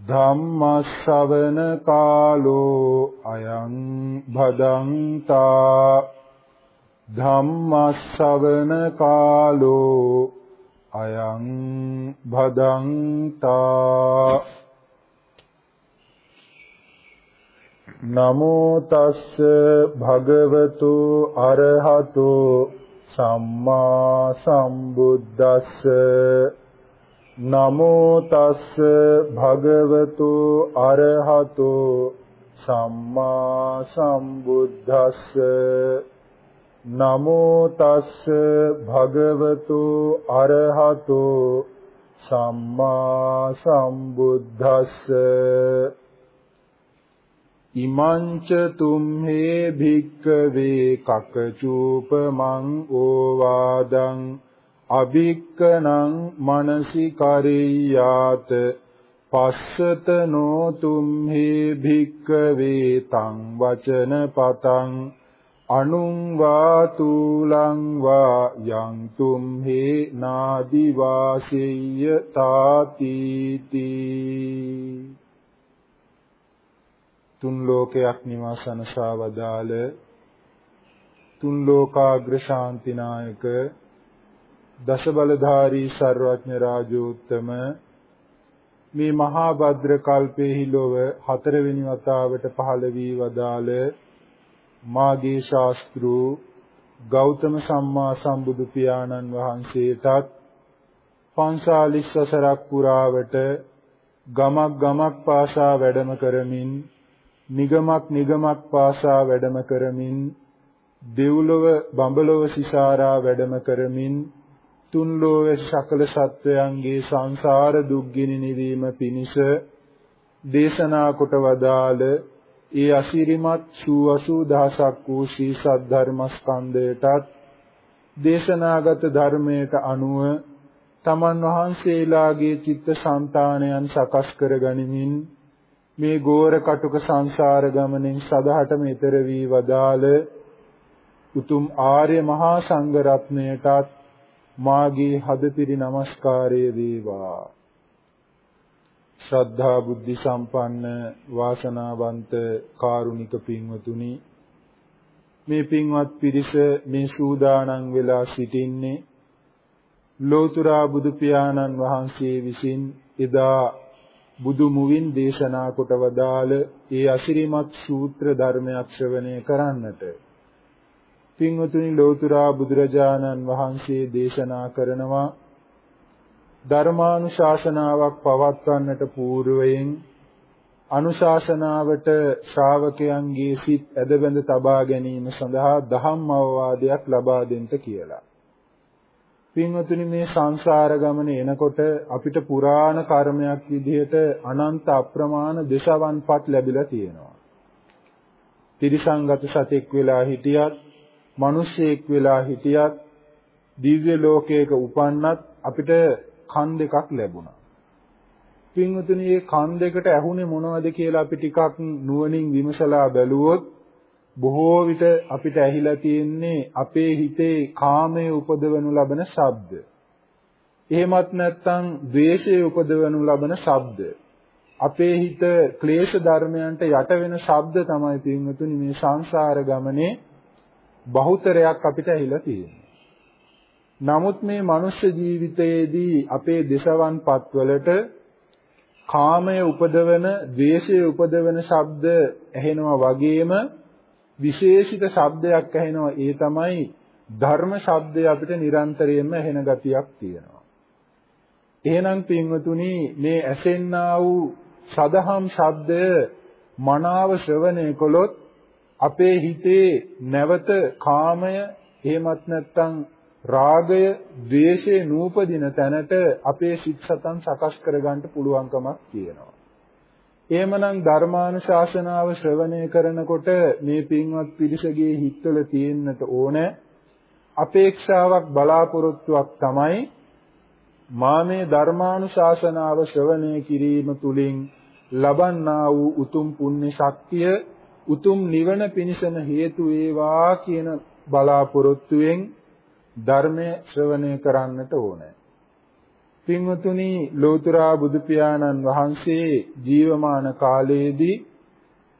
ධම්මස්සවන කාලෝ අයං භදංතා ධම්මස්සවන කාලෝ අයං භදංතා නමෝ තස්ස භගවතු අරහතෝ සම්මා සම්බුද්දස්ස නමෝ තස්ස භගවතු අරහතෝ සම්මා සම්බුද්දස්ස. නමෝ තස්ස භගවතු අරහතෝ සම්මා සම්බුද්දස්ස. ඉමංච තුම්හේ භික්කවේ කකචූපමං ඕවාදං. අභික්කනං මනසිකරියාත පස්සත නෝතුම්හි භික්කවේ තං වචන පතං අනුං වා තුලං වා යං තුම්හි නාදි වාසෙය්‍ය තාතිති තුන් ලෝකයක් නිවාසන ශාවදාල තුන් ලෝකාග්‍ර ශාන්තිනායක දස බලධාරී ਸਰවඥ රාජෝත්තම මේ මහා භද්‍ර කල්පේහි ලොව හතරවෙනි වතාවට පහළ වී වදාළ මාගේ ශාස්ත්‍රු ගෞතම සම්මා සම්බුදු පියාණන් වහන්සේටත් පන්සාලිස් සසරක් පුරාවට ගමක් ගමක් පාසා වැඩම කරමින් නිගමක් නිගමක් පාසා වැඩම කරමින් දෙව්ලොව බඹලොව සිසාරා වැඩම කරමින් තුන් ලෝක සකල සත්වයන්ගේ සංසාර දුක්ගිනි නිවීම පිණිස දේශනා කොට වදාළ ඒ අසිරිමත් 80 දහසක් වූ ශ්‍රී සද්ධර්මස්කන්ධයටත් දේශනාගත ධර්මයට අනුව තමන් වහන්සේලාගේ චිත්ත සංතානයන් සකස් කර ගනිමින් මේ ගෝර කටුක සංසාර ගමනෙන් සදහටම ඈතර වී වදාළ උතුම් ආර්ය මහා සංඝ රත්නයටත් මාගේ හදපිරි নমස්කාරය වේවා. ශ්‍රද්ධා බුද්ධ සම්පන්න වාසනාවන්ත කාරුණික පින්වතුනි මේ පින්වත් පිරිස මේ සූදානම් වෙලා සිටින්නේ ලෝතුරා බුදු පියාණන් වහන්සේ විසින් එදා බුදු මුවින් දේශනා කොට වදාළ ඒ අසිරිමත් සූත්‍ර ධර්මයක් ශ්‍රවණය කරන්නට. පින්වතුනි ලෝතුරා බුදුරජාණන් වහන්සේ දේශනා කරනවා ධර්මානුශාසනාවක් පවත්වන්නට పూర్වයෙන් අනුශාසනාවට ශ්‍රාවකයන්ගේ සිත් ඇදබැඳ තබා ගැනීම සඳහා දහම් අවවාදයක් ලබා දෙන්න කියලා. පින්වතුනි මේ සංසාර ගමනේ එනකොට අපිට පුරාණ කර්මයක් විදිහට අනන්ත අප්‍රමාණ දශවන්පත් ලැබිලා තියෙනවා. ත්‍රිසංගත සතෙක් වෙලා හිටියත් මිනිසෙක් වෙලා හිටියත් දිව්‍ය ලෝකයක උපන්නත් අපිට කන් දෙකක් ලැබුණා. පින්වතුනි මේ කන් දෙකට ඇහුනේ මොනවද කියලා අපි ටිකක් නුවණින් විමසලා බැලුවොත් බොහෝ විට අපිට ඇහිලා තියෙන්නේ අපේ හිතේ කාමයේ උපදවනු ලබන ශබ්ද. එහෙමත් නැත්නම් ද්වේෂයේ උපදවනු ලබන ශබ්ද. අපේ හිත ක්ලේශ ධර්මයන්ට යට වෙන ශබ්ද තමයි පින්වතුනි මේ සංසාර ගමනේ බහුතරයක් අපිට ඇහිලා තියෙනවා. නමුත් මේ මනුෂ්‍ය ජීවිතයේදී අපේ දේශවන් පත්වලට කාමය උපදවන, ද්වේෂය උපදවන ශබ්ද ඇහෙනවා වගේම විශේෂිත ශබ්දයක් ඇහෙනවා. ඒ තමයි ධර්ම ශබ්දය අපිට නිරන්තරයෙන්ම ඇහෙන ගතියක් තියෙනවා. එහෙනම් පින්වතුනි මේ ඇසෙන්නා වූ සදහම් ශබ්දය මනාව ශ්‍රවණය කළොත් අපේ හිතේ නැවත කාමය එහෙමත් නැත්නම් රාගය, ద్వේෂය නූපදින තැනට අපේ සිත් සතන් සකස් කරගන්න පුළුවන්කමක් තියෙනවා. එහෙමනම් ධර්මානුශාසනාව ශ්‍රවණය කරනකොට මේ පින්වත් පිරිසගේ හිත්වල තියෙන්නට ඕන අපේක්ෂාවක් බලාපොරොත්තුවක් තමයි මා මේ ධර්මානුශාසනාව ශ්‍රවණය කිරීම තුළින් ලබන්නා වූ උතුම් පුණ්‍ය ශක්තිය උතුම් නිවන පිණිසම හේතු වේවා කියන බලාපොරොත්තුවෙන් ධර්මය ශ්‍රවණය කරන්නට ඕනේ. පින්වතුනි ලෝතර බුදු පියාණන් වහන්සේ ජීවමාන කාලයේදී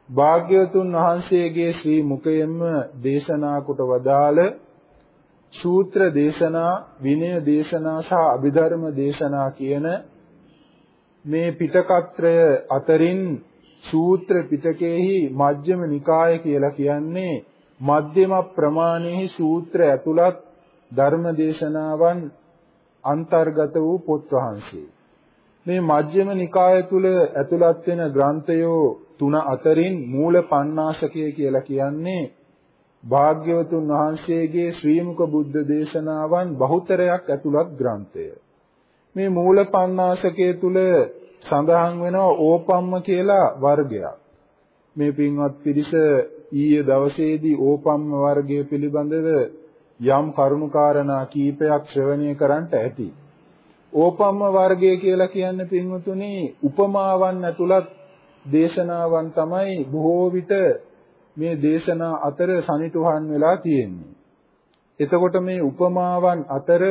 භාග්‍යවතුන් වහන්සේගේ ශ්‍රී මුඛයෙන්ම දේශනා කොට වදාළ සූත්‍ර දේශනා විනය දේශනා සහ අභිධර්ම දේශනා කියන මේ පිටකත්‍රය අතරින් සූත්‍ර පිටකයේහි මජ්ක්‍ධිම නිකාය කියලා කියන්නේ මධ්‍යම ප්‍රමාණයේ සූත්‍ර ඇතුළත් ධර්ම දේශනාවන් අන්තර්ගත වූ පොත් වහන්සේ. මේ මජ්ක්‍ධිම නිකාය තුල ඇතුළත් වෙන ග්‍රන්ථයෝ තුන අතරින් මූල පණ්ණාසකය කියලා කියන්නේ භාග්‍යවතුන් වහන්සේගේ ශ්‍රී මුක බුද්ධ දේශනාවන් බහුතරයක් ඇතුළත් ග්‍රන්ථය. මේ මූල පණ්ණාසකයේ තුල සඳහන් වෙනවා ඕපම්ම කියලා වර්ගයක්. මේ පින්වත් පිරිස ඊයේ දවසේදී ඕපම්ම වර්ගය පිළිබඳව යම් කරුණුකාරණා කීපයක් ශ්‍රවණය කරන්නට ඇති. ඕපම්ම වර්ගය කියලා කියන්නේ පින්වතුනි උපමාවන් ඇතුළත් දේශනාවන් තමයි බොහෝ විට මේ දේශනා අතර සනිටුහන් වෙලා තියෙන්නේ. එතකොට මේ උපමාවන් අතර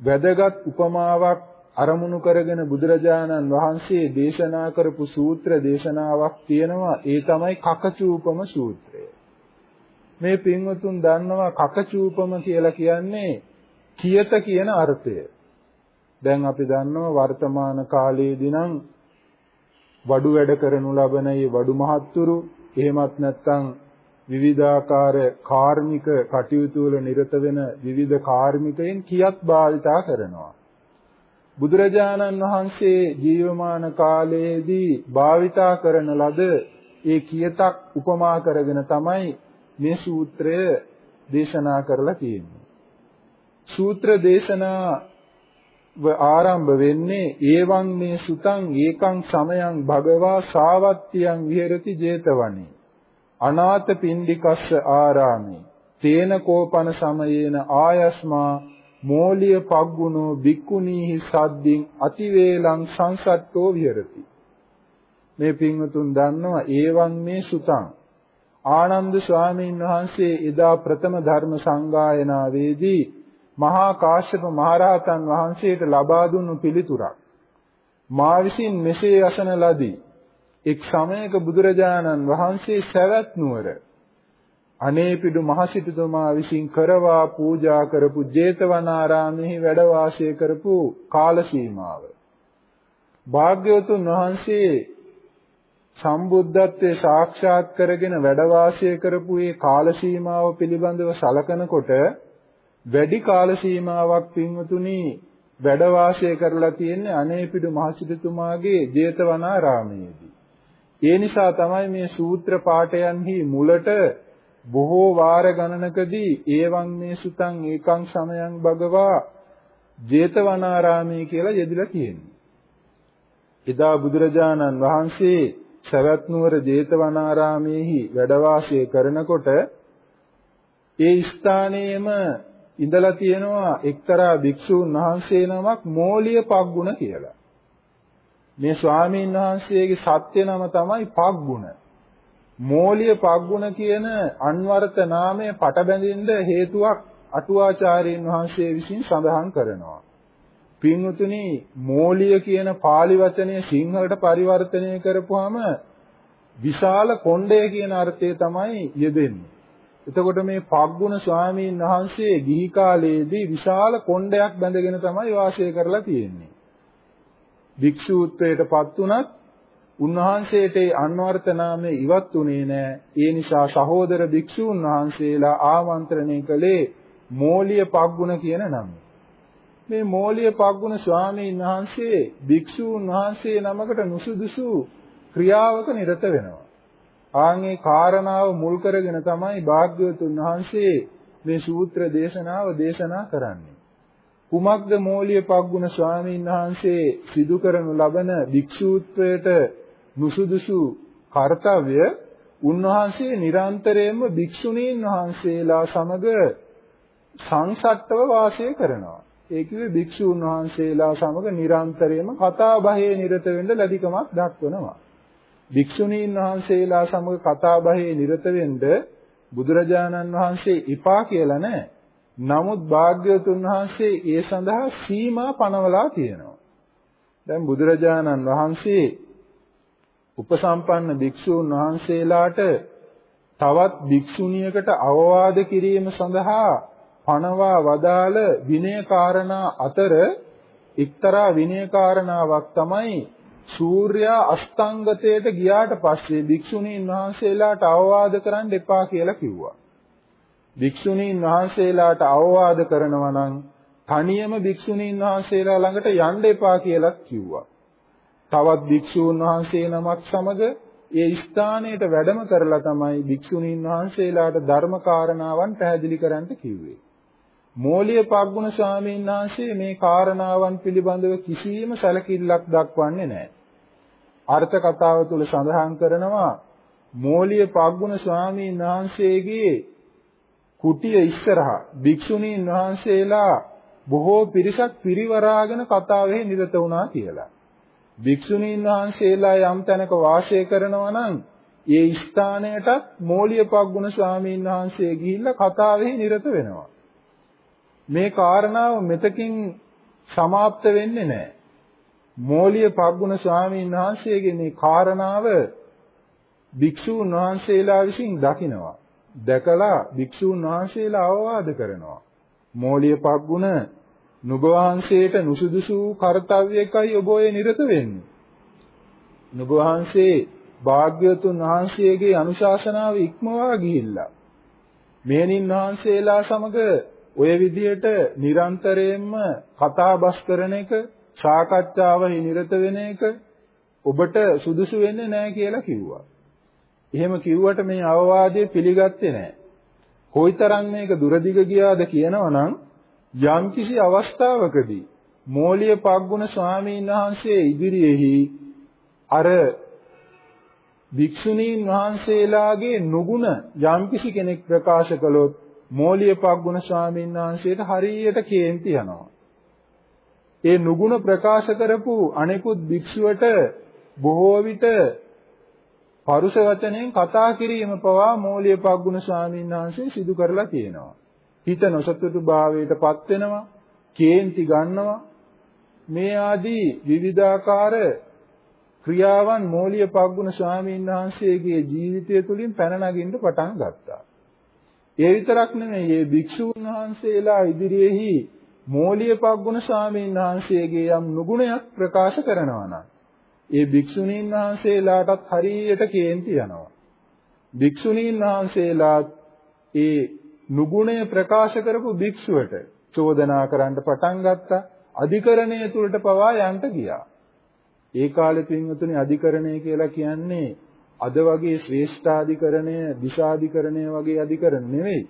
වැදගත් උපමාවක් අරමුණු කරගෙන බුදුරජාණන් වහන්සේ දේශනා කරපු සූත්‍ර දේශනාවක් තියෙනවා ඒ තමයි කකචූපම සූත්‍රය. මේ පින්වතුන් දන්නවා කකචූපම කියලා කියන්නේ කියත කියන අර්ථය. දැන් අපි දන්නවා වර්තමාන කාලයේදී නම් වඩු වැඩ කරනු ලබන මේ වඩු මහත්තුරු එහෙමත් නැත්නම් විවිධාකාර කාර්මික කටයුතු වල නිරත වෙන විවිධ කාර්මිකයන් කියක් භාවිතා කරනවා. බුදුරජාණන් වහන්සේ ජීවමාන කාලයේදී භාවිතා කරන ලද ඒ කියතක් උපමා කරගෙන තමයි මේ සූත්‍රය දේශනා කරලා තියෙන්නේ. සූත්‍ර දේශනා ආරම්භ වෙන්නේ ඒවං මේ සුතං ඒකං සමයං භගවා සාවත්තියං විහෙරති 제තවනේ අනාථ පින්ඩිකස්ස ආරාමේ තේන කෝපන සමයේන ආයස්මා මෝලිය පග්ගුණෝ බික්කුණීහි සද්දින් අතිවේලං සංසට්ඨෝ විහෙරති. මේ පින්වතුන් දන්නවා ඒවං මේ සුතං. ආනන්ද ස්වාමීන් වහන්සේ එදා ප්‍රථම ධර්ම සංගායනාවේදී මහා කාශ්‍යප මහරහතන් වහන්සේට ලබා දුන්නු පිළිතුරක්. මා විසින් මෙසේ අසන ලදී. එක් සමයක බුදුරජාණන් වහන්සේ සවැත් නුවර අනේපිඩු මහසිටුතුමා විසින් කරවා පූජා කරපු ජේතවනාරාමෙහි වැඩ වාසය කරපු කාල සීමාව භාග්‍යවතුන් වහන්සේ සම්බුද්ධත්වයේ සාක්ෂාත් කරගෙන වැඩ වාසය කරපු මේ කාල සීමාව පිළිබඳව සලකනකොට වැඩි කාල සීමාවක් පින්වතුනි වැඩ වාසය කරලා තියෙන්නේ අනේපිඩු මහසිටුතුමාගේ ජේතවනාරාමයේදී. ඒ නිසා තමයි මේ සූත්‍ර පාඨයන්හි මුලට බොහෝ වාර ගණනකදී ඒවං මේ සුතං ඒකං සමයං භගවා ජේතවනාරාමයේ කියලා යෙදিলা තියෙන්නේ. එදා බුදුරජාණන් වහන්සේ සවැත් නුවර ජේතවනාරාමයේහි වැඩ වාසය කරනකොට ඒ ස්ථානයේම ඉඳලා තියෙනවා එක්තරා භික්ෂූන් වහන්සේ නමක් මෝලිය පග්ගුණ කියලා. මේ ස්වාමීන් වහන්සේගේ සත්‍ය නම තමයි පග්ගුණ. මෝලිය පග්ගුණ කියන අන්වර්ථ නාමය පටබැඳින්න හේතුවක් අටුවාචාර්යන් වහන්සේ විසින් සඳහන් කරනවා. පින්වතුනි මෝලිය කියන pāli වචනය සිංහලට පරිවර්තනය කරපුවාම විශාල කොණ්ඩය කියන අර්ථය තමයි යෙදෙන්නේ. එතකොට මේ පග්ගුණ ස්වාමීන් වහන්සේ ගිහි කාලයේදී විශාල කොණ්ඩයක් බැඳගෙන තමයි වාසය කරලා තියෙන්නේ. භික්ෂූත්වයටපත් උනත් උන්වහන්සේට අන්වර්ථ නාමය ඉවත් උනේ නැහැ. ඒ නිසා සහෝදර භික්ෂූන් වහන්සේලා ආමන්ත්‍රණය කළේ මෝලිය පග්ගුණ කියන නම. මේ මෝලිය පග්ගුණ ස්වාමීන් වහන්සේ භික්ෂූන් වහන්සේ නමකට නුසුදුසු ක්‍රියාවක නිරත වෙනවා. ආන්ගේ කාරණාව මුල් කරගෙන තමයි භාග්‍යවතුන් වහන්සේ මේ සූත්‍ර දේශනාව දේශනා කරන්නේ. කුමක්ද මෝලිය පග්ගුණ ස්වාමීන් වහන්සේ සිදු කරනු ලබන භික්ෂූත්වයට නුසුදුසු කාර්යය උන්වහන්සේ නිරන්තරයෙන්ම භික්ෂුණීන් වහන්සේලා සමග සංසට්ටව වාසය කරනවා. ඒ කිව්වේ භික්ෂුන් වහන්සේලා සමග නිරන්තරයෙන්ම කතා බහේ නිරත වෙන්න ලැබිකමක් දක්වනවා. භික්ෂුණීන් වහන්සේලා සමග කතා බහේ නිරත වෙන්න බුදුරජාණන් වහන්සේ ඉපා කියලා නැහැ. නමුත් භාග්‍යවතුන් වහන්සේ ඒ සඳහා සීමා පනවලා තියෙනවා. දැන් බුදුරජාණන් වහන්සේ උපසම්පන්න භික්ෂූන් වහන්සේලාට තවත් භික්ෂුණියකට අවවාද කිරීම සඳහා පනවා වදාළ විනය කාරණා අතර එක්තරා විනය කාරණාවක් තමයි සූර්යා අස්තංගතයට ගියාට පස්සේ භික්ෂුණීන් වහන්සේලාට අවවාද කරන්න එපා කියලා කිව්වා. භික්ෂුණීන් වහන්සේලාට අවවාද කරනවා නම් තනියම භික්ෂුණීන් වහන්සේලා ළඟට යන්න එපා කියලා කිව්වා. තවත් භික්ෂූන් වහන්සේ නමක් සමග ඒ ස්ථානයට වැඩම කරලා තමයි භික්ෂුණීන් වහන්සේලාට ධර්ම කාරණාවන් පැහැදිලි කරන්න කිව්වේ. මෝලිය පග්ගුණ ස්වාමීන් වහන්සේ මේ කාරණාවන් පිළිබඳව කිසියම් සැලකිල්ලක් දක්වන්නේ නැහැ. අර්ථ කතාව තුල සඳහන් කරනවා මෝලිය පග්ගුණ ස්වාමීන් වහන්සේගේ කුටිය ඉස්සරහා භික්ෂුණීන් වහන්සේලා බොහෝ පිරිසක් පිරිවරාගෙන කතාවේ නිරත වුණා කියලා. භික්ෂුණීන් වහන්සේලා යම් තැනක වාසය කරනවා නම් ඒ ස්ථානයටත් මෝලිය පග්ගුණ ස්වාමීන් වහන්සේ ගිහිල්ලා කතාවේ නිරත වෙනවා. මේ කාරණාව මෙතකින් સમાપ્ત වෙන්නේ නැහැ. මෝලිය පග්ගුණ ස්වාමීන් වහන්සේගේ මේ කාරණාව භික්ෂූන් වහන්සේලා විසින් දකිනවා. දැකලා භික්ෂූන් වහන්සේලා අවවාද කරනවා. මෝලිය පග්ගුණ නුඹ වහන්සේට නුසුදුසු කාර්යයකයි ඔබ ඔය නිරත වෙන්නේ. නුඹ වහන්සේ භාග්‍යවතුන් වහන්සේගේ අනුශාසනාව ඉක්මවා ගිහිල්ලා මෙහෙණින් වහන්සේලා සමග ඔය විදියට නිරන්තරයෙන්ම කතාබස් කරන එක සාකච්ඡාවෙහි නිරත වෙන එක ඔබට සුදුසු වෙන්නේ නැහැ කියලා කිව්වා. එහෙම කිව්වට මේ අවවාදය පිළිගත්තේ නැහැ. කොයිතරම් මේක දුරදිග ගියාද කියනවනම් යම්කිසි අවස්ථාවකදී මෝලිය පග්ගුණ ස්වාමීන් වහන්සේ ඉදිරියේහි අර භික්ෂුණීන් වහන්සේලාගේ නුගුණ යම්කිසි කෙනෙක් ප්‍රකාශ කළොත් මෝලිය පග්ගුණ ස්වාමීන් වහන්සේට හරියට කේන්ති යනවා. ඒ නුගුණ ප්‍රකාශ කරපු අනෙකුත් භික්ෂුවට බොහෝ විට පරුෂ වචනයෙන් කතා කිරීම පවා මෝලිය පග්ගුණ ස්වාමීන් වහන්සේ සිදු කරලා තියෙනවා. හිත නොසතුටු භාවයටපත් වෙනවා, කේන්ති ගන්නවා. මේ ආදී විවිධාකාර ක්‍රියාවන් මෝලිය පග්ගුණ ස්වාමීන් වහන්සේගේ ජීවිතය තුළින් පැන නගින්න පටන් ගත්තා. ඒ විතරක් නෙමෙයි මේ භික්ෂුන් වහන්සේලා ඉදිරියේහි මෝලිය පග්ගුණ ස්වාමීන් වහන්සේගේ යම් නුගුණයක් ප්‍රකාශ කරනවා නම් ඒ භික්ෂුණීන් වහන්සේලාටත් හරියට කේන්ති යනවා. භික්ෂුණීන් වහන්සේලාත් ඒ නුගුණය ප්‍රකාශ කරපු භික්ෂුවට චෝදනා කරන්න පටන් ගත්තා. අධිකරණය තුලට පවා යන්න ගියා. ඒ කාලේ පින්වතුනි අධිකරණය කියලා කියන්නේ අද වගේ ශ්‍රේෂ්ඨාධිකරණය, දිශාධිකරණය වගේ අධිකරණ නෙවෙයි.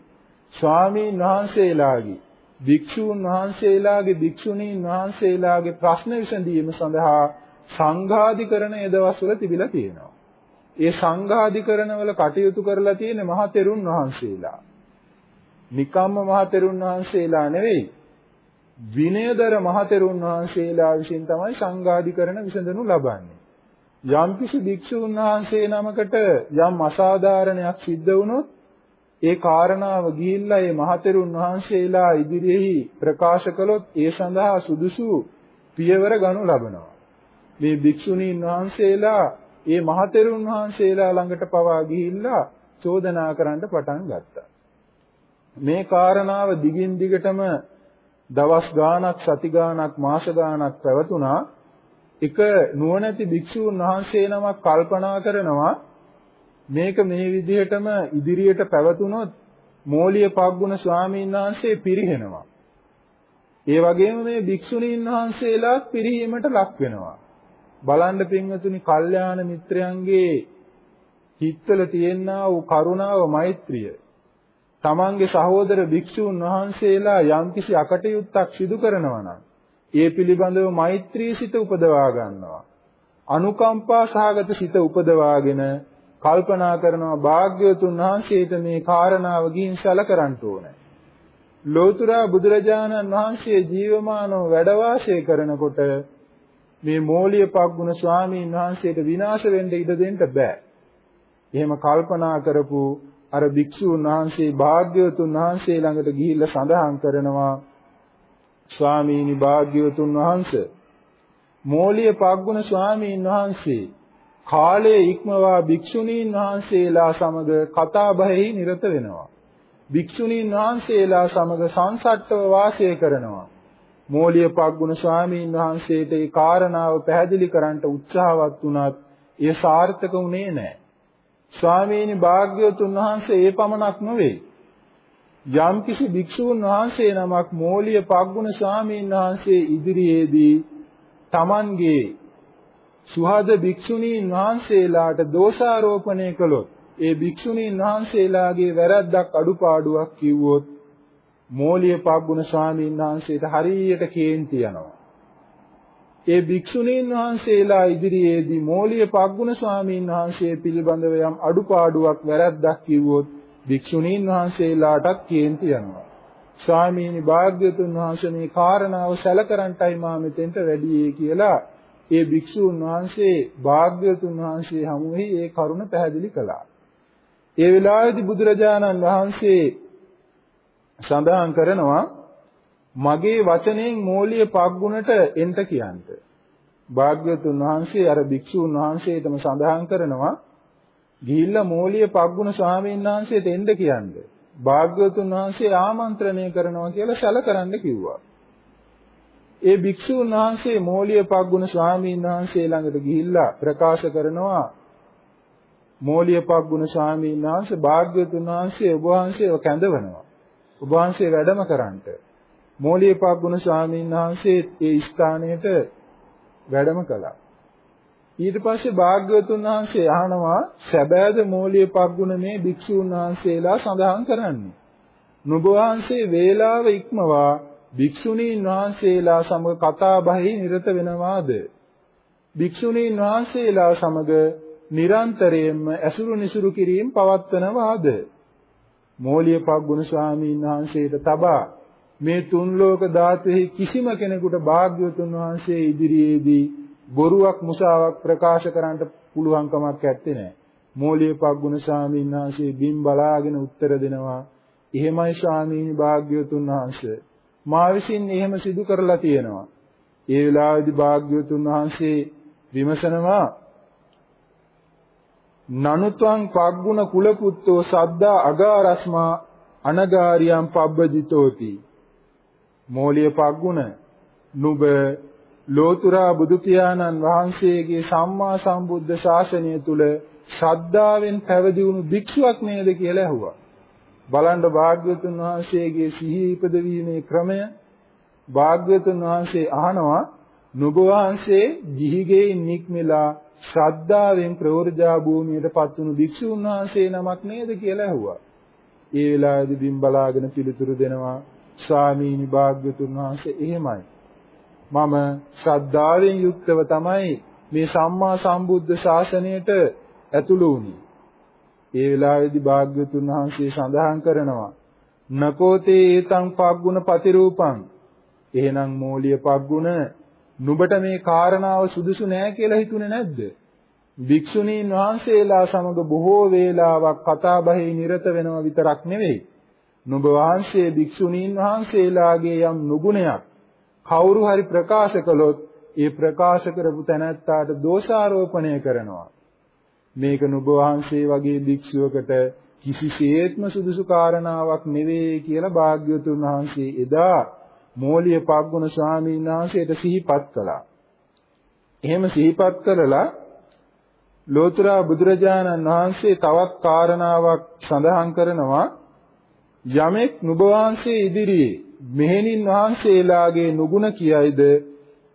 ස්වාමීන් වහන්සේලාගේ, භික්ෂූන් වහන්සේලාගේ, භික්ෂුණීන් වහන්සේලාගේ ප්‍රශ්න විසඳීම සඳහා සංඝාධිකරණ එදවස්වල තිබිලා තියෙනවා. ඒ සංඝාධිකරණවල කටයුතු කරලා තියෙන මහතෙරුන් වහන්සේලා. නිකම්ම මහතෙරුන් වහන්සේලා නෙවෙයි විනයදර මහතෙරුන් වහන්සේලා විසින් තමයි සංඝාධිකරණ විසඳනු ලබන්නේ. යම්කිසි භික්ෂුන් වහන්සේ නමකට යම් අසාධාරණයක් සිද්ධ වුණොත් ඒ කාරණාව ගිහිල්ලා ඒ මහතෙරුන් වහන්සේලා ඉදිරියේහි ප්‍රකාශ කළොත් ඒ සඳහා සුදුසු පියවර ගනු ලබනවා. මේ භික්ෂුණීන් වහන්සේලා ඒ මහතෙරුන් වහන්සේලා ළඟට පවා ගිහිල්ලා චෝදනා කරන්න පටන් ගත්තා. මේ කාරණාව දිගින් දිගටම දවස් ගාණක් සති ගාණක් මාස ගාණක් පැවතුණා එක නුවණැති භික්ෂූන් වහන්සේ නමක් කල්පනා කරනවා මේක මේ විදිහටම ඉදිරියට පැවතුනොත් මෝලිය පග්ගුණ ස්වාමීන් වහන්සේ පිරිහෙනවා. ඒ වගේම මේ භික්ෂුණීන් වහන්සේලාත් පිරිහීමට ලක් වෙනවා. බලන්න පින්වතුනි කල්යාණ මිත්‍රයන්ගේ හිත්වල තියෙනා වූ කරුණාව මෛත්‍රිය තමන්ගේ සහෝදර භික්ෂූන් වහන්සේලා යම්කිසි අකටයුත්තක් සිදු කරනවා නම් ඒ පිළිබඳව මෛත්‍රී සිත උපදවා ගන්නවා. අනුකම්පා සහගත සිත උපදවාගෙන කල්පනා කරනවා භාග්‍යවතුන් වහන්සේට මේ කාරණාව ගිහින් සැලකරන්න ඕනේ. ලෝතුරා බුදුරජාණන් වහන්සේ ජීවමානව වැඩ වාසය කරනකොට මේ මෝලිය පග්ගුණ ස්වාමීන් වහන්සේට විනාශ වෙන්න ඉඩ දෙන්න බෑ. එහෙම කල්පනා කරපු අර භික්ෂුන් වහන්සේ භාග්‍යවතුන් වහන්සේ ළඟට ගිහිල්ලා සඳහන් කරනවා ස්වාමීනි භාග්‍යවතුන් වහන්සේ මෝලිය පග්ගුණ ස්වාමීන් වහන්සේ කාලයේ ඉක්මවා භික්ෂුණීන් වහන්සේලා සමග කතා බහෙහි නිරත වෙනවා. භික්ෂුණීන් වහන්සේලා සමග සංසට්ඨව වාසය කරනවා. මෝලිය පග්ගුණ ස්වාමීන් වහන්සේට ඒ කාරණාව පැහැදිලි කරන්නට උත්සාහවත් වුණත් ඒ සාර්ථක වුණේ නැහැ. ස්වාමීනි භාග්‍යවතුන් වහන්සේ ඒ පමණක් නොවේ. යම්කිසි භික්ෂූන් වහන්සේ නමක් මෝලිය පග්ගුණ ස්වාමීන් වහන්සේ ඉදිරියේදී Tamanගේ සුහද භික්ෂුණීන් වහන්සේලාට දෝෂාරෝපණය කළොත් ඒ භික්ෂුණීන් වහන්සේලාගේ වැරද්දක් අඩුපාඩුවක් කිව්වොත් මෝලිය පග්ගුණ ස්වාමීන් වහන්සේට හරියට කේන්ති යනවා. ඒ භික්ෂුණීන් වහන්සේලා ඉදිරියේදී මෝලිය පග්ගුණ ස්වාමීන් වහන්සේ පිළිබඳව යම් අඩුපාඩුවක් වැරද්දක් කිව්වොත් භික්ෂුණීන් වහන්සේලාටත් කේන්ති යනවා. ස්වාමීනි භාග්‍යතුන් වහන්සේ මේ කාරණාව සැලකරන්ටයි මා මෙතෙන්ට වැඩියේ කියලා ඒ භික්ෂුන් වහන්සේ භාග්‍යතුන් වහන්සේ හමුවෙහි ඒ කරුණ පැහැදිලි කළා. ඒ වෙලාවේදී බුදුරජාණන් වහන්සේ සඳහන් කරනවා මගේ වචනයෙන් මෝලිය පග්ගුණට එන්ට කියන්ට. භාග්‍යතුන් වහන්සේ අර භික්ෂුන් වහන්සේටම සඳහන් කරනවා ගිහිල්ලා මෝලිය පග්ගුණ ස්වාමීන් වහන්සේට එන්න කියන්නේ. භාග්‍යවතුන් වහන්සේ ආමන්ත්‍රණය කරනවා කියලා සැලකරන්න කිව්වා. ඒ භික්ෂුන් වහන්සේ මෝලිය පග්ගුණ ස්වාමීන් වහන්සේ ළඟට ගිහිල්ලා ප්‍රකාශ කරනවා මෝලිය පග්ගුණ ස්වාමීන් වහන්සේ භාග්‍යවතුන් වහන්සේ ඔබ වහන්සේව කැඳවනවා. ඔබ වහන්සේ වැඩම කරන්නට. මෝලිය පග්ගුණ ස්වාමීන් වහන්සේ ඒ ස්ථානයට වැඩම කළා. ඊට පස්සේ භාග්‍යවතුන් වහන්සේ අහනවා සැබෑද මෝලිය පග්ගුණ මේ භික්ෂූන් වහන්සේලා සඳහන් කරන්නේ. නුඹ වහන්සේ වේලාව ඉක්මවා භික්ෂුණීන් වහන්සේලා සමග කතා බහේ නිරත වෙනවාද? භික්ෂුණීන් වහන්සේලා සමග නිරන්තරයෙන්ම ඇසුරු නිසුරු කිරීම පවත්වනවාද? මෝලිය පග්ගුණ ස්වාමීන් වහන්සේට තබා මේ තුන් ලෝක ධාතුෙහි කිසිම කෙනෙකුට භාග්‍යවතුන් වහන්සේ ඉදිරියේදී බොරුවක් මුසාවක් ප්‍රකාශ කරන්නට පුළුවන් කමක් නැත්තේ නෑ. මෝලිය පග්ගුණ ස්වාමීන් වහන්සේ බිම් බලාගෙන උත්තර දෙනවා. එහෙමයි ස්වාමීනි භාග්‍යවතුන් වහන්සේ. මා විසින් එහෙම සිදු කරලා තියෙනවා. ඒ වෙලාවේදී භාග්‍යවතුන් වහන්සේ විමසනවා නනුත්වං පග්ගුණ කුලපුත්තෝ සද්දා අගාරස්මා අනගාරියම් පබ්බජිතෝති මෝලිය පග්ගුණ නුඹ ලෝතුරා බුදු පියාණන් වහන්සේගේ සම්මා සම්බුද්ධ ශාසනය තුල ශ්‍රද්ධාවෙන් පැවිදි වුණු භික්ෂුවක් නේද කියලා ඇහුවා. බලන්න භාග්‍යවතුන් වහන්සේගේ සිහි ඉපදවීමේ ක්‍රමය භාග්‍යවතුන් වහන්සේ අහනවා නුඹ වහන්සේ ගිහිගේ නික්මලා ශ්‍රද්ධාවෙන් ප්‍රවෘජා භූමියට පත් වුණු භික්ෂුන් වහන්සේ නමක් නේද කියලා ඇහුවා. ඒ වෙලාවේදී බිම් බලාගෙන පිළිතුරු දෙනවා ස්වාමීනි භාග්‍යවතුන් වහන්සේ එහෙමයි. මම ශ්‍රද්ධාවෙන් යුක්තව තමයි මේ සම්මා සම්බුද්ධ ශාසනයට ඇතුළු වුණේ. ඒ වෙලාවේදී භාග්‍යතුන් වහන්සේ සඳහන් කරනවා නකෝතේ ඒතං පග්ගුණ පතිරූපං එහෙනම් මෝලිය පග්ගුණ නුඹට මේ කාරණාව සුදුසු නෑ කියලා හිතුනේ නැද්ද? භික්ෂුණීන් වහන්සේලා සමග බොහෝ වේලාවක් කතා බහේ නිරත වෙනව විතරක් නෙවෙයි. නුඹ වහන්සේ භික්ෂුණීන් වහන්සේලාගේ යම් නුගුණයක් කවුරු හරි ප්‍රකාශ කළොත් ඒ ප්‍රකාශ කරපු තැනැත්තාට දෝෂාරෝපණය කරනවා. මේක නුඹ වහන්සේ වගේ භික්ෂුවකට කිසිසේත්ම සුදුසු කාරණාවක් නෙවෙයි කියලා භාග්‍යවතුන් වහන්සේ එදා මෝලිය පග්ගුණ ස්වාමීන් වහන්සේට සිහිපත් කළා. එහෙම සිහිපත් කරලා ලෝතර බුදුරජාණන් වහන්සේ තවත් කාරණාවක් සඳහන් කරනවා යමෙක් නුඹ වහන්සේ ඉදිරියේ මෙහෙණින් වහන්සේලාගේ නුගුණ කියයිද?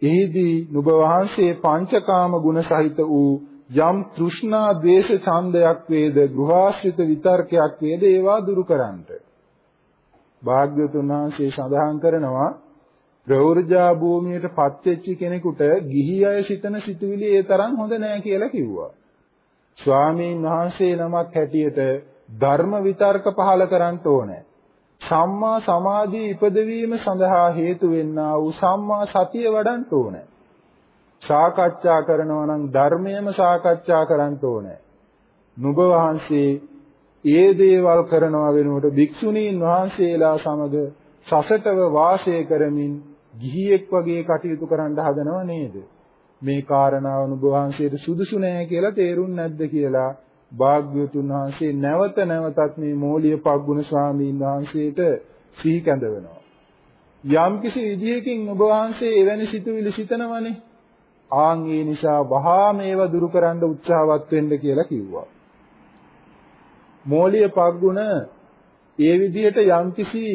එහිදී නුඹ වහන්සේ පංචකාම ගුණ සහිත වූ යම් තෘෂ්ණා ද්වේෂ ඡන්දයක් වේද? ගෘහාශ්‍රිත විතර්කයක් වේද? ඒවා දුරු කරන්නට. භාග්‍යවතුන් වහන්සේ සඳහන් කරනවා ප්‍රවෘජා භූමියට පත් වෙච්ච කෙනෙකුට ගිහි අය සිතන සිතුවිලි ඒ තරම් හොඳ නෑ කියලා කිව්වා. ස්වාමීන් වහන්සේ නමක් හැටියට ධර්ම විතර්ක පහල කරන්න ඕනේ. සම්මා සමාධිය ඉපදවීම සඳහා හේතු වෙන්නා වූ සම්මා සතිය වඩන්න ඕනේ. සාකච්ඡා කරනවා නම් ධර්මයේම සාකච්ඡා කරන්න ඕනේ. නුඹ වහන්සේ ඒ දේවල් කරනවා වෙනුවට භික්ෂුණීන් වහන්සේලා සමග සසටව වාසය කරමින් ගිහියෙක් වගේ කටයුතු කරන්න හදනව නේද? මේ කාරණාව නුඹ වහන්සේට සුදුසු නෑ කියලා තේරුම් නැද්ද කියලා භාග්‍යවතුන් වහන්සේ නැවත නැවතත් මේ මෝලිය පග්ගුණ ස්වාමීන් වහන්සේට සිහි කැඳවනවා. යම් කිසි විදියකින් ඔබ වහන්සේ එවැනි සිතුවිලි සිතනවනේ. ආන් ඒ නිසා වහා මේව දුරු කරන්න උත්සාහවත් වෙන්න කියලා කිව්වා. මෝලිය පග්ගුණ ඒ විදිහට යම්කිසි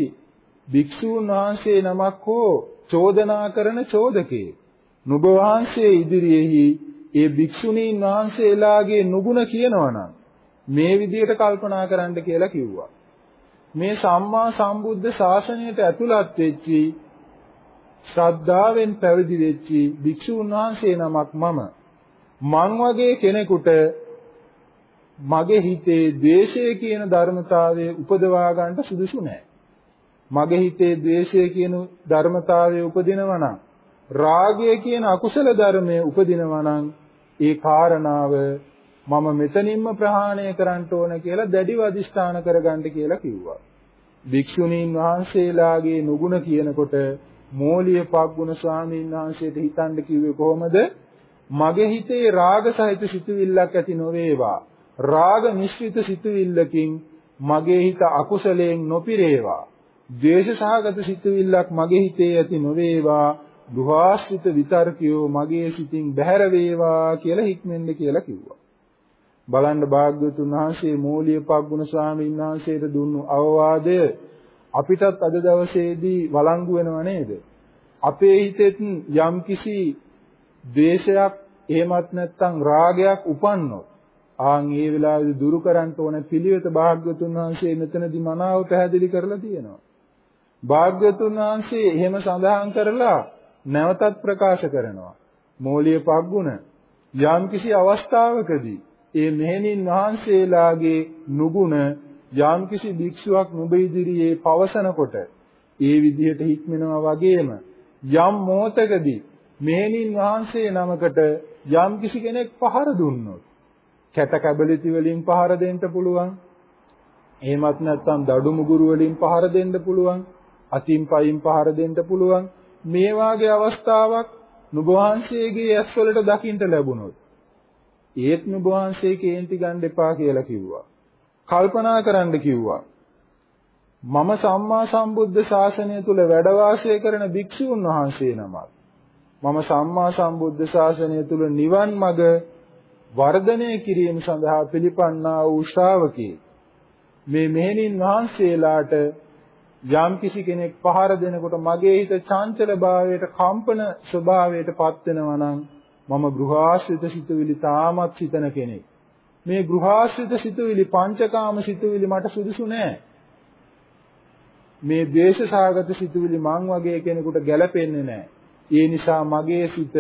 භික්ෂූන් වහන්සේ නමක් හෝ චෝදනා කරන චෝදකේ නුඹ වහන්සේ ඉදිරියේහි ඒ භික්ෂුණීන් වහන්සේලාගේ නුගුණ කියනවනම් මේ විදිහට කල්පනා කරන්න කියලා කිව්වා. මේ සම්මා සම්බුද්ධ ශාසනයට ඇතුළත් වෙච්චි ශ්‍රද්ධාවෙන් පැවිදි වෙච්චි භික්ෂුන් වහන්සේ නමක් මම මං වගේ කෙනෙකුට මගේ හිතේ ද්වේෂය කියන ධර්මතාවය උපදවා ගන්නට සුදුසු නෑ. මගේ හිතේ ද්වේෂය කියන ධර්මතාවය උපදිනවා නම් රාගය කියන අකුසල ධර්මය උපදිනවා නම් ඒ කාරණාව මම මෙතනින්ම ප්‍රහාණය කරන්න ඕන කියලා දැඩිව අදිෂ්ඨාන කරගන්න කියලා කිව්වා. භික්ෂුණීන් වහන්සේලාගේ නුගුණ කියනකොට මෝලිය පග්ගුණ ස්වාමීන් වහන්සේට හිතන්න කිව්වේ කොහොමද? මගේ හිතේ රාග සහිත සිතුවිල්ලක් ඇති නොවේවා. රාග මිශ්‍රිත සිතුවිල්ලකින් මගේ හිත අකුසලයෙන් නොපිරේවා. ද්වේෂ සහගත සිතුවිල්ලක් මගේ හිතේ ඇති නොවේවා. දුහාශ්‍රිත විතර්කයෝ මගේ සිතින් බැහැර වේවා කියලා හික්මෙන්ද කියලා කිව්වා. බලන්න භාග්‍යවතුන් වහන්සේ මූලිය පග්ගුණ ස්වාමීන් වහන්සේට දුන්නු අවවාදය අපිටත් අද දවසේදී වළංගු වෙනව නේද? අපේ හිතෙත් යම්කිසි ද්වේෂයක් එහෙමත් නැත්නම් රාගයක් උපන්නොත් ආන් ඒ වෙලාවේදී දුරු කරන්න ඕන පිළිවෙත භාග්‍යවතුන් වහන්සේ මෙතනදී මනාව පැහැදිලි කරලා තියෙනවා. භාග්‍යවතුන් වහන්සේ එහෙම සඳහන් කරලා නැවතත් ප්‍රකාශ කරනවා. මෝලිය පග්ගුණ. යම්කිසි අවස්ථාවකදී ඒ මෙහෙණින් වහන්සේලාගේ නුගුණ යම්කිසි භික්ෂුවක් නුඹ ඉදිරියේ පවසනකොට ඒ විදිහට හික්මනවා වගේම යම් මොහතකදී මෙහෙණින් වහන්සේ නමකට යම්කිසි කෙනෙක් පහර දුන්නොත් කැට කැබලිති වලින් පහර දෙන්න පුළුවන්. එහෙමත් නැත්නම් දඩු මුගුරු වලින් පහර දෙන්න පුළුවන්. අතින් පයින් පහර දෙන්න පුළුවන්. මේ වාගේ අවස්ථාවක් නුඹ වහන්සේගේ ඇස්වලට දකින්න ලැබුණොත් ඒත් නුඹ වහන්සේ කේන්ති ගන්න එපා කියලා කිව්වා. කල්පනා කරන්න කිව්වා. මම සම්මා සම්බුද්ධ ශාසනය තුල වැඩ වාසය කරන භික්ෂුන් වහන්සේ නමක්. මම සම්මා සම්බුද්ධ ශාසනය තුල නිවන් මඟ වර්ධනය කිරීම සඳහා පිළිපන්නා වූ ශ්‍රාවකී මේ මෙහෙණින් වහන්සේලාට යම් කිසි කෙනෙක් පහර දෙනකොට මගේ හිත චංචල භාවයට කම්පන ස්වභාවයට පත් වෙනවා නම් මම ගෘහාශ්‍රිත සිතුවිලි තාමත් සිතන කෙනෙක්. මේ ගෘහාශ්‍රිත සිතුවිලි පංචකාම සිතුවිලි මට සුදුසු නෑ. මේ ද්වේෂසාගත සිතුවිලි මං වගේ කෙනෙකුට ගැළපෙන්නේ නෑ. ඒ නිසා මගේ සිත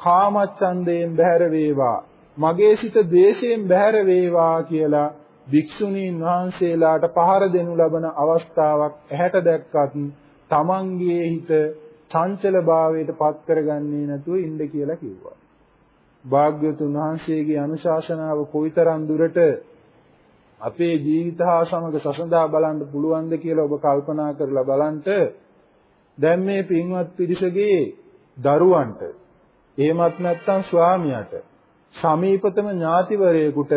කාමච්ඡන්දයෙන් බැහැර වේවා. මගේ සිත ද්වේෂයෙන් බැහැර වේවා කියලා භික්ෂුණීන් වහන්සේලාට පහර දෙනු ලබන අවස්ථාවක් ඇහැට දැක්කත් තමන්ගේ හිත චංචල භාවයට පත් කරගන්නේ නැතුව ඉන්න කියලා කිව්වා. භාග්‍යතුන් වහන්සේගේ අනුශාසනාව කොයිතරම් දුරට අපේ ජීවිත හා සමග සසඳා බලන්න පුළුවන්ද කියලා ඔබ කල්පනා කරලා බලන්න. දැන් මේ පින්වත් පිරිසගේ දරුවන්ට එහෙමත් නැත්නම් ස්වාමියාට සමීපතම ඥාතිවරයෙකුට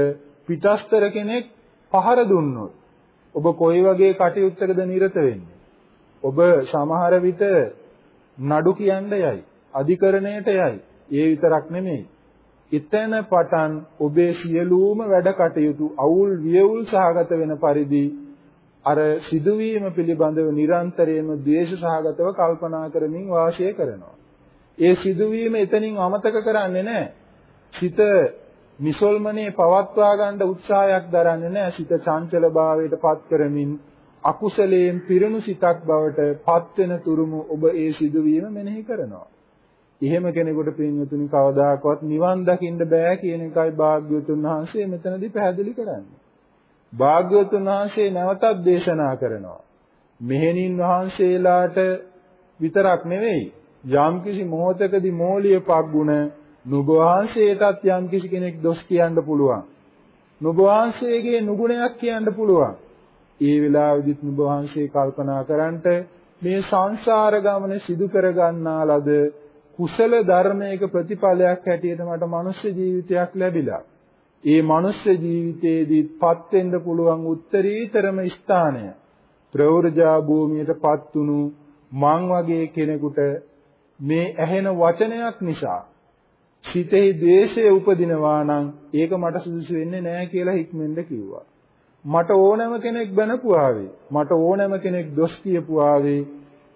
පිටස්තර කෙනෙක් පහර දුන්නොත් ඔබ කොයි වගේ කටයුත්තකද නිරත වෙන්නේ? ඔබ සමහර විට නඩු කියන්න යයි, අධිකරණයට යයි. ඒ විතරක් නෙමෙයි. එතන පටන් ඔබේ සියලුම වැඩ කටයුතු අවුල් වියවුල් සහගත වෙන පරිදි අර සිදුවීම පිළිබඳව නිරන්තරයෙන්ම ද්වේෂ සහගතව කල්පනා කරමින් වාසය කරනවා. ඒ සිදුවීම එතනින් අමතක කරන්නේ නැහැ. සිත නිසල්මනේ පවත්වා ගන්න උත්සාහයක් දරන්නේ නැහැ. සිත චංචල භාවයට පත් කරමින් අකුසලයෙන් පිරුණු සිතක් බවට පත් වෙන තුරුම ඔබ ඒ සිදුවීම මෙනෙහි කරනවා. එහෙම කෙනෙකුට පින්වතුනි කවදාකවත් නිවන් දකින්න බෑ කියන එකයි භාග්‍යවතුන් වහන්සේ මෙතනදී පැහැදිලි කරන්නේ. භාග්‍යවතුන් වහන්සේ නැවතත් දේශනා කරනවා. මෙහෙණින් වහන්සේලාට විතරක් නෙවෙයි යම්කිසි මොහතකදී මෝලිය පග්ගුණ නුඹ වහන්සේටත් යම්කිසි කෙනෙක් දොස් කියන්න පුළුවන්. නුඹ වහන්සේගේ නුගුණයක් කියන්න පුළුවන්. ඒ වෙලාවෙදිත් නුඹ වහන්සේ කල්පනා කරන්ට මේ සංසාර ගමන සිදු කරගන්නා ලද කුසල ධර්මයක ප්‍රතිඵලයක් හැටියට මට මනුෂ්‍ය ජීවිතයක් ලැබිලා. ඒ මනුෂ්‍ය ජීවිතයේදීපත් වෙන්න පුළුවන් උත්තරීතරම ස්ථානය ප්‍රවෘජා භූමියටපත් වුණු මං වගේ කෙනෙකුට මේ ඇහෙන වචනයක් නිසා සිතේ ද්වේෂය උපදිනවා නම් ඒක මට සුදුසු වෙන්නේ නැහැ කියලා හික්මෙන්ද කිව්වා. මට ඕනෑම කෙනෙක් බැනපුවාවේ මට ඕනෑම කෙනෙක් දොස් කියපුවාවේ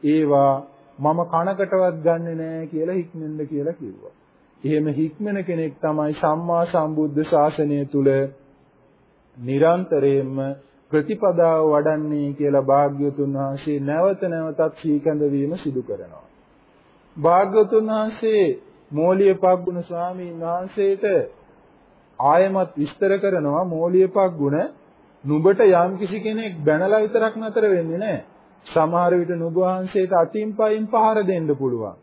ඒවා මම කනකටවත් ගන්නෙ නෑ කියලා හික්මෙන්ද කියලා කිව්වා. එහෙම හික්මන කෙනෙක් තමයි සම්මා සම්බුද්ධ ශාසනය තුල නිරන්තරයෙන්ම ප්‍රතිපදාව වඩන්නේ කියලා භාග්‍යවතුන් වහන්සේ නැවත නැවතත් සීකඳ වීම සිදු කරනවා. භාග්‍යවතුන් වහන්සේ මෝලියපග්ගුණ ස්වාමීන් වහන්සේට ආයමත් විස්තර කරනවා මෝලියපග්ගුණ නුඹට යම් කිසි කෙනෙක් බැනලා විතරක් නතර වෙන්නේ නැහැ. සමහර විට නුඹ වහන්සේට අතින් පයින් පහර දෙන්න පුළුවන්.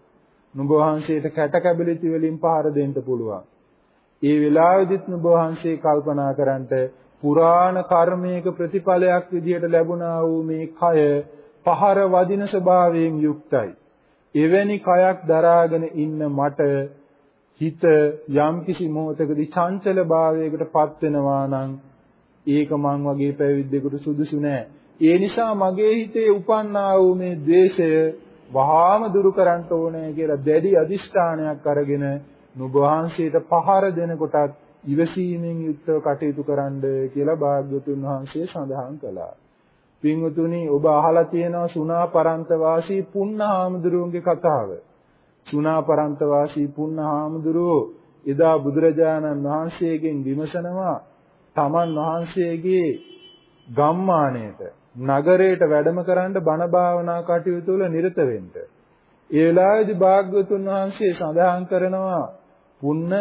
නුඹ වහන්සේට කැට කැබලිති වලින් පහර දෙන්න පුළුවන්. ඒ වෙලාවෙදිත් නුඹ වහන්සේ කල්පනා කරන්ට පුරාණ කර්මයක ප්‍රතිඵලයක් විදිහට ලැබුණා වූ මේ කය පහර වදින ස්වභාවයෙන් යුක්තයි. එවැනි කයක් දරාගෙන ඉන්න මට හිත යම්කිසි මොහොතකදී චංචල භාවයකට පත් වෙනවා නම් ඒක මං වගේ පැවිද්දෙකුට සුදුසු නෑ. ඒ නිසා මගේ හිතේ උපන්නා වූ මේ ද්වේෂය වහාම දුරු කරන්න ඕනේ කියලා දැඩි අදිෂ්ඨානයක් අරගෙන නුඹ වහන්සේට පහර දෙනකොටත් ඉවසීමෙන් යුක්තව කටයුතු කරන්න කියලා භාග්‍යතුන් වහන්සේ සඳහන් කළා. පින්වතුනි ඔබ අහලා තියෙනවා සුණා පරන්ත වාසී පුන්නහාමුදුරුවන්ගේ කතාව. සුණා පරන්ත වාසී පුන්නහාමුදුරුවෝ එදා බුදුරජාණන් වහන්සේගෙන් විමසනවා තමන් වහන්සේගේ ගම්මානයට නගරයට වැඩම කරන්න බණ භාවනා කටයුතු වල නිරත වෙන්න. ඒ වෙලාවේදී භාග්‍යවතුන් වහන්සේ සඳහන් කරනවා පුන්න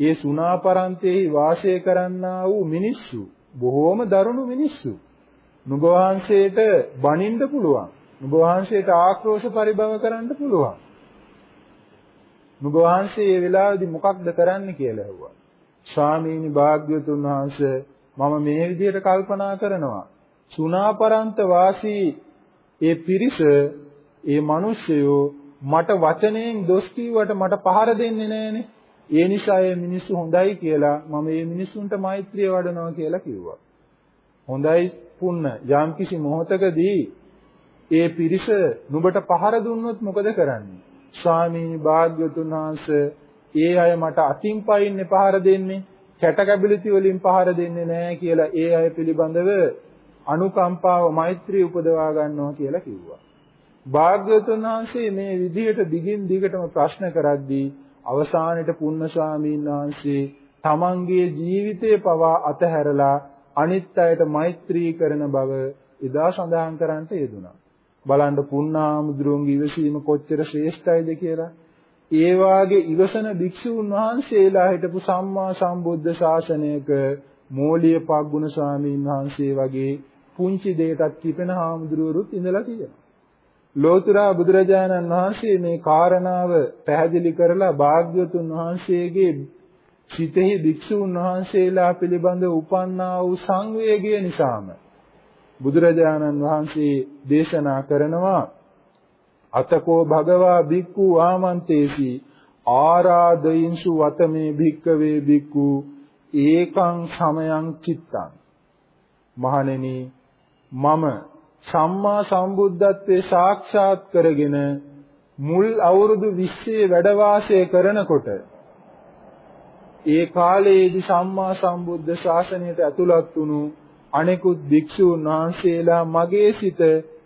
ඒ සුණාපරන්තේහි වාසය කරන්නා වූ මිනිස්සු බොහෝම දරුණු මිනිස්සු. නුඹ වහන්සේට බනින්න පුළුවන්. නුඹ වහන්සේට ආක්‍රෝෂ පරිභව කරන්න පුළුවන්. නුඹ වහන්සේ මේ වෙලාවේදී මොකක්ද කරන්න කියලා ඇහුවා. ස්වාමීනි භාග්‍යවතුන් වහන්සේ මම මේ විදිහට කල්පනා කරනවා. සුණාපරන්ත වාසී ඒ පිරිස ඒ මිනිස්සයෝ මට වචනයෙන් දොස් කිව්වට මට පහර දෙන්නේ නැහනේ. ඒ නිසා මේ මිනිස්සු හොඳයි කියලා මම මේ මිනිස්සුන්ට මෛත්‍රිය වඩනවා කියලා කිව්වා. හොඳයි පුන්න යම්කිසි මොහතකදී ඒ පිරිස නුඹට පහර දුන්නොත් මොකද කරන්නේ? ස්වාමීනි භාග්‍යවතුන් වහන්සේ ඒ අය මට අතින් පයින්නේ පහර දෙන්නේ කැට කැබිලිති වලින් පහර දෙන්නේ නැහැ කියලා ඒ අය පිළිබඳව අනුකම්පාව මෛත්‍රිය උපදවා ගන්නවා කියලා කිව්වා. භාග්‍යවතුන් වහන්සේ මේ විදිහට දිගින් දිගටම ප්‍රශ්න කරද්දී අවසානයේ පුන්න ස්වාමීන් වහන්සේ තමන්ගේ ජීවිතය පවා අතහැරලා අනිත් අයට මෛත්‍රී කරන බව එදා සඳහන් කරන්නට යෙදුනා. බලන්න පුන්නාමුදුරුවන්ගේ ඉවසීම කොච්චර ශ්‍රේෂ්ඨයිද කියලා. ඒ වාගේ ඉවසන භික්ෂුන් වහන්සේලා හිටපු සම්මා සම්බුද්ධ ශාසනයක මෝලිය පග්ගුණ ස්වාමීන් වහන්සේ වගේ පුංචි දෙයකට කිපෙන හාමුදුරුවරුත් ඉඳලා තියෙනවා. ලෝතුරා බුදුරජාණන් වහන්සේ මේ කාරණාව පැහැදිලි කරලා භාග්‍යවතුන් වහන්සේගේ සිතෙහි භික්ෂුන් වහන්සේලා පිළිබඳ උපන්නා වූ සංවේගය නිසාම බුදුරජාණන් වහන්සේ දේශනා කරනවා අතකෝ භගවා බික්ඛු ආමන්තේසි ආරාදයින්සු වතමේ භික්කවේ බික්ඛු ඒකං සමයං චිත්තං. මහණෙනි මම සම්මා සම්බුද්ධත්වයේ සාක්ෂාත් කරගෙන මුල් අවුරුදු 20 වැඩ වාසය කරනකොට ඒ කාලයේදී සම්මා සම්බුද්ධ ශාසනයට ඇතුළත් වුණු අනෙකුත් භික්ෂූන් වහන්සේලා මගේ සිත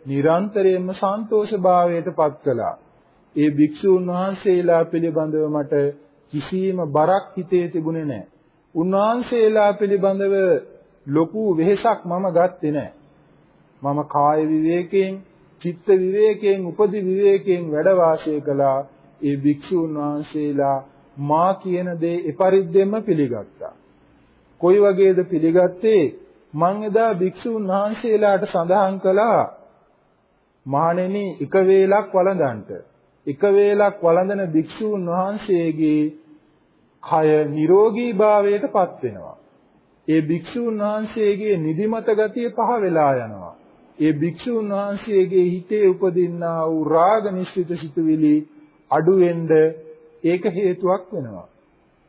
නිරන්තරයෙන්ම සන්තෝෂ භාවයට පත් කළා. ඒ භික්ෂූන් වහන්සේලා පිළිබඳව මට කිසිම බරක් හිතේ තිබුණේ නැහැ. උන්වහන්සේලා පිළිබඳව ලොකු වෙහෙසක් මම ගත්තේ නැහැ. මම කාය විවේකයෙන්, චිත්ත විවේකයෙන්, උපදි විවේකයෙන් වැඩ වාසය කළා. ඒ භික්ෂුන් වහන්සේලා මා කියන දේ එපරිද්දෙන්ම පිළිගත්තා. කොයි වගේද පිළිගත්තේ? මං එදා භික්ෂුන් වහන්සේලාට සඳහන් කළා මහණෙනි එක වේලක් වළඳන්ට එක වේලක් වළඳන භික්ෂූන් වහන්සේගේ කය නිරෝගී භාවයට පත් වෙනවා. ඒ භික්ෂූන් වහන්සේගේ නිදිමත ගතිය පහ වෙලා යනවා. ඒ භික්ෂූන් වහන්සේගේ හිතේ උපදින්නා වූ රාග නිශ්චිත සිතුවිලි අඩු වෙන්න ඒක හේතුවක් වෙනවා.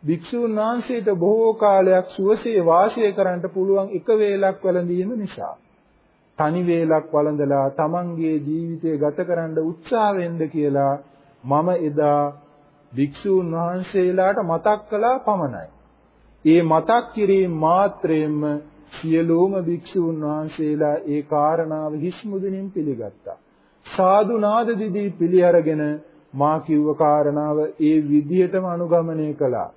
භික්ෂූන් වහන්සේට බොහෝ කාලයක් සුවසේ වාසය කරන්න පුළුවන් එක වේලක් වළඳීම නිසා. තනි වේලක් වළඳලා තමන්ගේ ජීවිතය ගත කරන්න උත්සාහ වෙන්න කියලා මම එදා භික්ෂූන් වහන්සේලාට මතක් කළා පමණයි. ඒ මතක් කිරීම මාත්‍රයෙන්ම සියලුම භික්ෂූන් වහන්සේලා ඒ කාරණාව හිස්මුදුනින් පිළිගත්තා. සාදු නාද දිදී පිළි අරගෙන මා කිව්ව කාරණාව ඒ විදිහටම අනුගමනය කළා.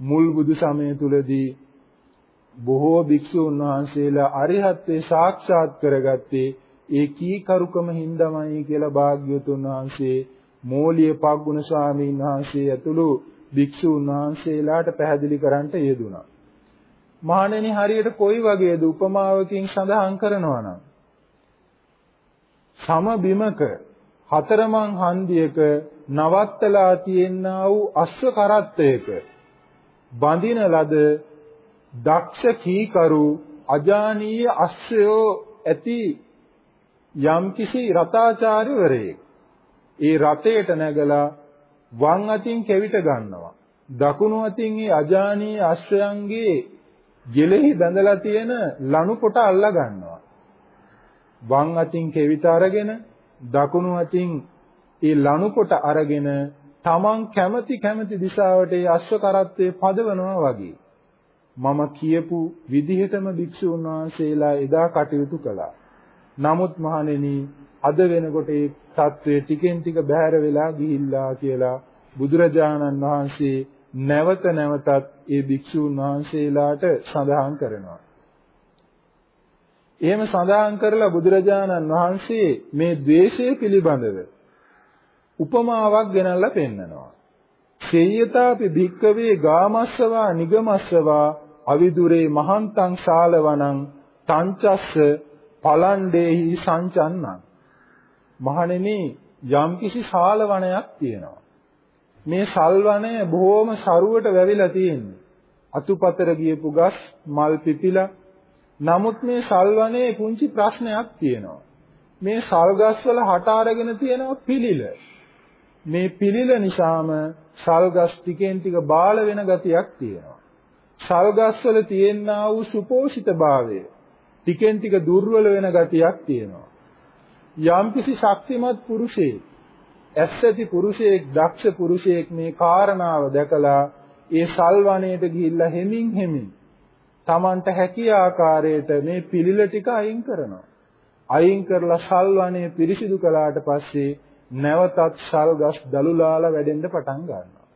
මුල් බුදු සමය තුලදී බොහෝ භික්ෂූන් වහන්සේලා අරිහත්ත්වේ සාක්ෂාත් කරගත්තේ ඒ කීකරුකම හින්දාමයි කියලා භාග්‍යවතුන් වහන්සේ මෝලිය පග්ගුණ ස්වාමීන් වහන්සේ ඇතුළු භික්ෂූන් වහන්සේලාට පැහැදිලි කරන්නට යෙදුණා. මහණෙනි හරියට කොයි වගේද උපමාවකින් සඳහන් කරනවා නම් සම බිමක හතරමං හන්දියක නවත්තලා තියෙනා වූ අශ්ව කරත්තයක බඳින ලද දක්ෂ කීකරු අජානීය අශ්වයෝ ඇති යම්කිසි රතාචාර්යවරයෙක්. ඒ රතේට නැගලා වම් අතින් කෙවිත ගන්නවා. දකුණු අතින් ඒ අජානීය අශ්වයන්ගේ ගෙලෙහි බැඳලා තියෙන ලණු කොට අල්ලා ගන්නවා වම් අතින් කෙවිත අරගෙන දකුණු අතින් ඒ ලණු කොට අරගෙන තමන් කැමති කැමති දිශාවට ඒ අශ්ව කරත්තේ පදවනවා වගේ මම කියපු විදිහටම භික්ෂුන් වහන්සේලා එදා කටයුතු කළා. නමුත් මහණෙනි අද වෙනකොට ඒ தત્ත්වය ටිකෙන් ටික බැහැර වෙලා ගිහිල්ලා කියලා බුදුරජාණන් වහන්සේ නැවත නැවතත් ඒ භික්ෂුන් වහන්සේලාට සඳහන් කරනවා. එහෙම සඳහන් කරලා බුදුරජාණන් වහන්සේ මේ द्वේෂය පිළිබඳව උපමාවක් ගෙනල්ලා පෙන්නනවා. සේයතාපි භික්කවේ ගාමස්සවා නිගමස්සවා අවිදුරේ මහන්තං ශාලවණං තංචස්ස පලණ්ඩේහි සංචන්නං. මහණෙනි යම්කිසි ශාලවණයක් තියෙනවා. මේ සල්වණය බොහොම සරුවට වැවිලා තියෙන්නේ. අතුපතර ගියපු ගස් මල් පිපිලා. නමුත් මේ සල්වණේ පුංචි ප්‍රශ්නයක් තියෙනවා. මේ සල් ගස්වල හට අරගෙන තියෙනවා පිළිල. මේ පිළිල නිසාම සල්ගස් ටිකෙන් ටික බාල වෙන ගතියක් තියෙනවා සල්ගස්වල තියෙනා වූ සුපෝෂිතභාවය ටිකෙන් ටික දුර්වල වෙන ගතියක් තියෙනවා. යම්කිසි ශක්තිමත් පුරුෂයෙක් ඇස්සති පුරුෂයෙක් දක්ෂ පුරුෂයෙක් මේ කාරණාව දැකලා ඒ සල්වණයට ගිහිල්ලා හෙමින් හෙමින් Tamanට හැකිය ආකාරයට මේ පිළිල ටික අයින් කරනවා. අයින් කරලා සල්වණය පිරිසිදු කළාට පස්සේ නැවතත් සල්ගස් දලුලාලා වැඩෙන්න පටන් ගන්නවා.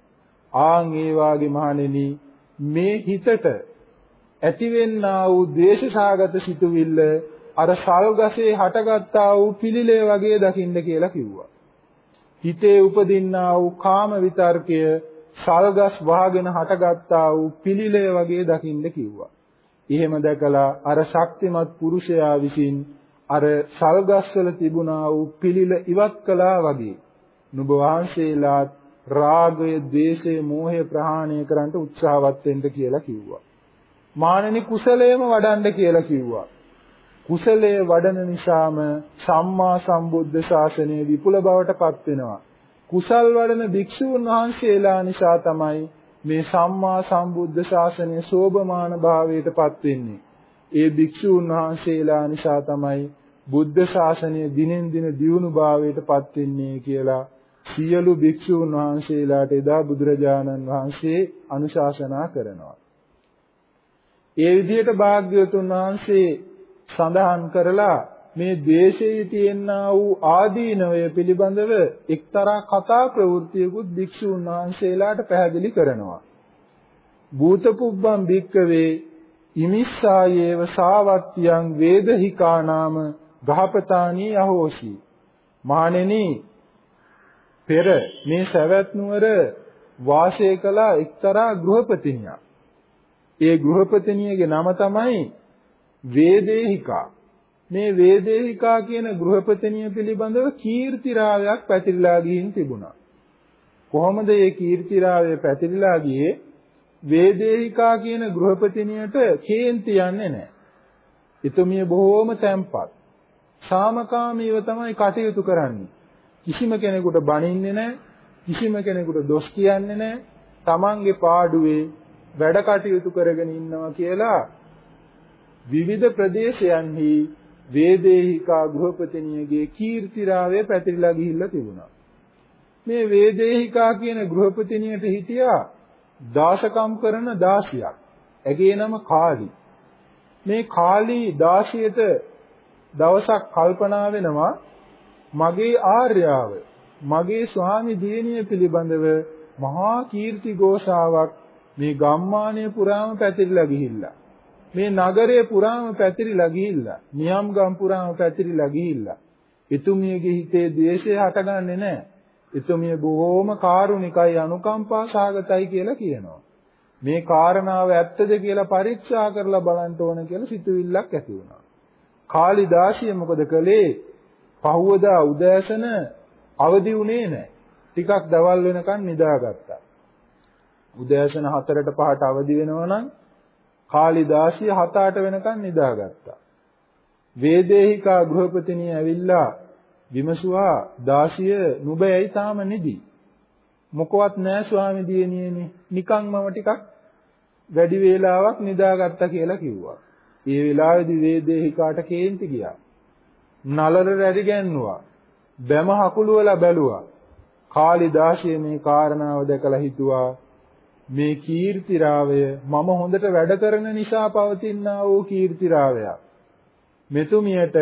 ආන් ඒ වාගේ මහණෙනි මේ හිතට ඇතිවෙන්නා වූ ද්වේෂසාගත සිතුවිල්ල අර සල්ගසේ හටගත්තා වූ පිළිලේ වගේ දකින්න කියලා කිව්වා. හිතේ උපදින්නා වූ කාම විතර්කය සල්ගස් වහගෙන හටගත්තා වූ පිළිලේ වගේ දකින්න කිව්වා. එහෙම දැකලා අර ශක්තිමත් පුරුෂයා විසින් අර සල්ගස්වල තිබුණා වූ පිළිල ඉවත් කළා වගේ නුඹ වහන්සේලාත් රාගය, ద్వේෂය, මෝහය ප්‍රහාණය කරන්න උත්සාහවත් වෙන්න කියලා කිව්වා. මානනි කුසලයේම වඩන්න කියලා කිව්වා. කුසලයේ වඩන නිසාම සම්මා සම්බුද්ධ ශාසනය විපුල බවට පත් වෙනවා. කුසල් වඩන භික්ෂූන් වහන්සේලා නිසා තමයි මේ සම්මා සම්බුද්ධ ශාසනය සෝභමාන භාවයට පත් වෙන්නේ. ඒ භික්ෂූන් වහන්සේලා නිසා තමයි බුද්ධ ශාසනය දිනෙන් දින දියුණු භාවයට පත් වෙන්නේ කියලා සියලු භික්ෂූන් වහන්සේලාට එදා බුදුරජාණන් වහන්සේ අනුශාසනා කරනවා. ඒ විදිහට භාග්‍යවතුන් වහන්සේ සඳහන් කරලා මේ ද්වේෂයේ තියෙනා වූ ආදීනවය පිළිබඳව එක්තරා කතා ප්‍රවෘත්තියකුත් භික්ෂූන් වහන්සේලාට පැහැදිලි කරනවා. භූතපුබ්බම් භික්කවේ ඉමිස්සායේව සාවත්තියං වේදහිකා නාම ගහපතානී අහෝසි මහණෙනි පෙර මේ සවැත් නුවර වාසය කළ එක්තරා ගෘහපතිනියක්. ඒ ගෘහපතිනියගේ නම තමයි වේදේහිකා. මේ වේදේහිකා කියන ගෘහපතිනිය පිළිබඳව කීර්තිරාවයක් පැතිරිලා ගින් තිබුණා. කොහොමද මේ කීර්තිරාවය පැතිරිලා ගියේ? වේදේහිකා කියන ගෘහපතිනියට කේන්ති යන්නේ නැහැ. ඊතුමිය බොහෝම තැම්පත්. සාමකාමීව තමයි කටයුතු කරන්නේ. කිසිම කෙනෙකුට බනින්නේ නැහැ. කිසිම කෙනෙකුට දොස් කියන්නේ නැහැ. තමන්ගේ පාඩුවේ වැඩ කටයුතු කරගෙන ඉන්නවා කියලා විවිධ ප්‍රදේශයන්හි වේදේහිකා ගෘහපතිනියගේ කීර්තිරාවය පැතිරිලා ගිහිල්ලා තිබුණා. මේ වේදේහිකා කියන ගෘහපතිනියට හිටියා දාසකම් කරන දාසියක්. ඇගේ නම කාලි. මේ කාලි දාසියට දවසක් කල්පනා වෙනවා මගේ ආර්යාව මගේ ස්වාමි දියණිය පිළිබඳව මහා කීර්ති ഘോഷාවක් මේ ගම්මානය පුරාම පැතිරිලා ගිහිල්ලා මේ නගරය පුරාම පැතිරිලා ගිහිල්ලා නියම්ගම් පුරාම පැතිරිලා ගිහිල්ලා එතුමියගේ හිතේ ද්වේෂය හටගන්නේ නැහැ. එතුමිය බොහෝම කාරුණිකයි අනුකම්පා සාගතයි කියලා කියනවා. මේ කාරණාව ඇත්තද කියලා පරීක්ෂා කරලා බලන්න ඕන කියලා සිතුවිල්ලක් ඇති වුණා. කාලිදාසිය මොකද කළේ? පහුවදා උදෑසන අවදි වුණේ නැහැ. ටිකක් දවල් වෙනකන් නිදාගත්තා. උදෑසන 4ට 5ට අවදි වෙනවා නම් කාලිදාසිය 7-8 වෙනකන් නිදාගත්තා. වේදේහිකා ගෘහපතිනිය ඇවිල්ලා විමසුවා දාසිය නුඹ ඇයි තාම නිදි? මොකවත් නෑ ස්වාමි දියණියනේ. නිකන් මම ටිකක් වැඩි වේලාවක් නිදාගත්තා කියලා කිව්වා. ඒ වෙලාවේදී වේදේහිකාට කේන්ති ගියා. නලල රැදි ගැන්නුවා. බැම හකුළු වල බැලුවා. කාලිදාසිය මේ කාරණාව දැකලා හිතුවා මේ කීර්තිරාවය මම හොඳට වැඩ කරන නිසා පවතිනා වූ කීර්තිරාවයක්. මෙතුමියට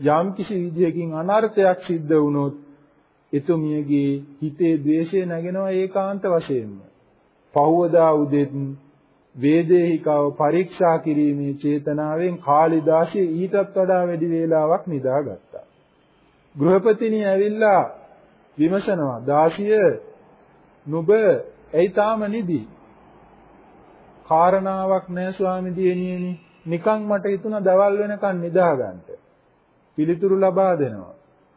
යම් කිසි විදියකින් අනර්ථයක් සිද්ධ වුණොත් එතුමියගේ හිතේ ද්වේෂය නැගෙනවා ඒකාන්ත වශයෙන්ම. පහවදා උදෙත් වේදේහිකාව පරීක්ෂා කිරීමේ චේතනාවෙන් කාලිදාසිය ඊටත් වඩා වැඩි වේලාවක් නිදාගත්තා. ගෘහපතිනි ඇවිල්ලා විමසනවා දාසිය නුඹ ඇයි තාම නිදි? කාරණාවක් නැහැ ස්වාමි දියණියනි. නිකන් මට හිතුණා දවල් වෙනකන් නිදාගන්න. පිළිතුරු ලබා දෙනවා.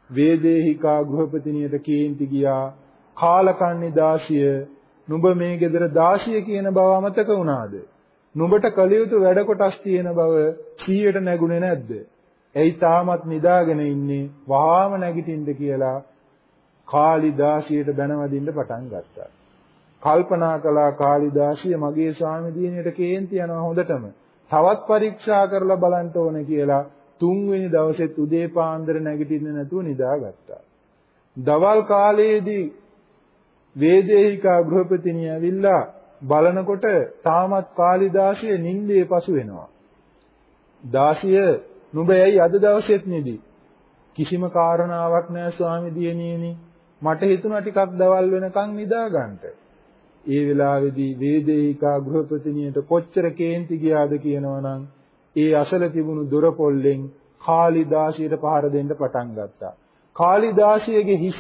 වේදේහිකා ගෘහපතිනියට කේන්ති ගියා. කාලකන්ණි දාසිය නුඹ මේ ගෙදර දාසිය කියන බව අමතක වුණාද? නුඹට කළ යුතු වැඩ කොටස් තියෙන බව සීයට නැගුණේ නැද්ද? ඇයි තාමත් නිදාගෙන ඉන්නේ? වහාම නැගිටින්න කියලා කාලිදාසියට බැනවදින්න පටන් ගත්තා. කල්පනා කළා කාලිදාසිය මගේ ස්වාමි දිනේට කේන්ති යනවා හොඳටම. තවත් පරීක්ෂා කරලා බලන්න ඕනේ කියලා තුන්වෙනි දවසෙත් උදේ පාන්දර නැගිටින්න නැතුව නිදාගත්තා. දවල් කාලයේදී වේදේහිකා ගෘහපතිනිය ඇවිල්ලා බලනකොට තාමත් කාලිදාසිය නිින්දේ පසු වෙනවා. දාසිය නුඹ ඇයි අද දවසෙත් නිදි? කිසිම කාරණාවක් නැහැ ස්වාමි දියණියනි. මට හිතුණා ටිකක් දවල් වෙනකන් නිදා ගන්නට. ඒ වෙලාවේදී වේදේහිකා ගෘහපතිනියට කොච්චර කේන්ති ගියාද කියනවනම් ඒ අසල තිබුණු දොර පොල්ලෙන් කාලිදාසියට පහර දෙන්න පටන් ගත්තා. කාලිදාසියගේ හිස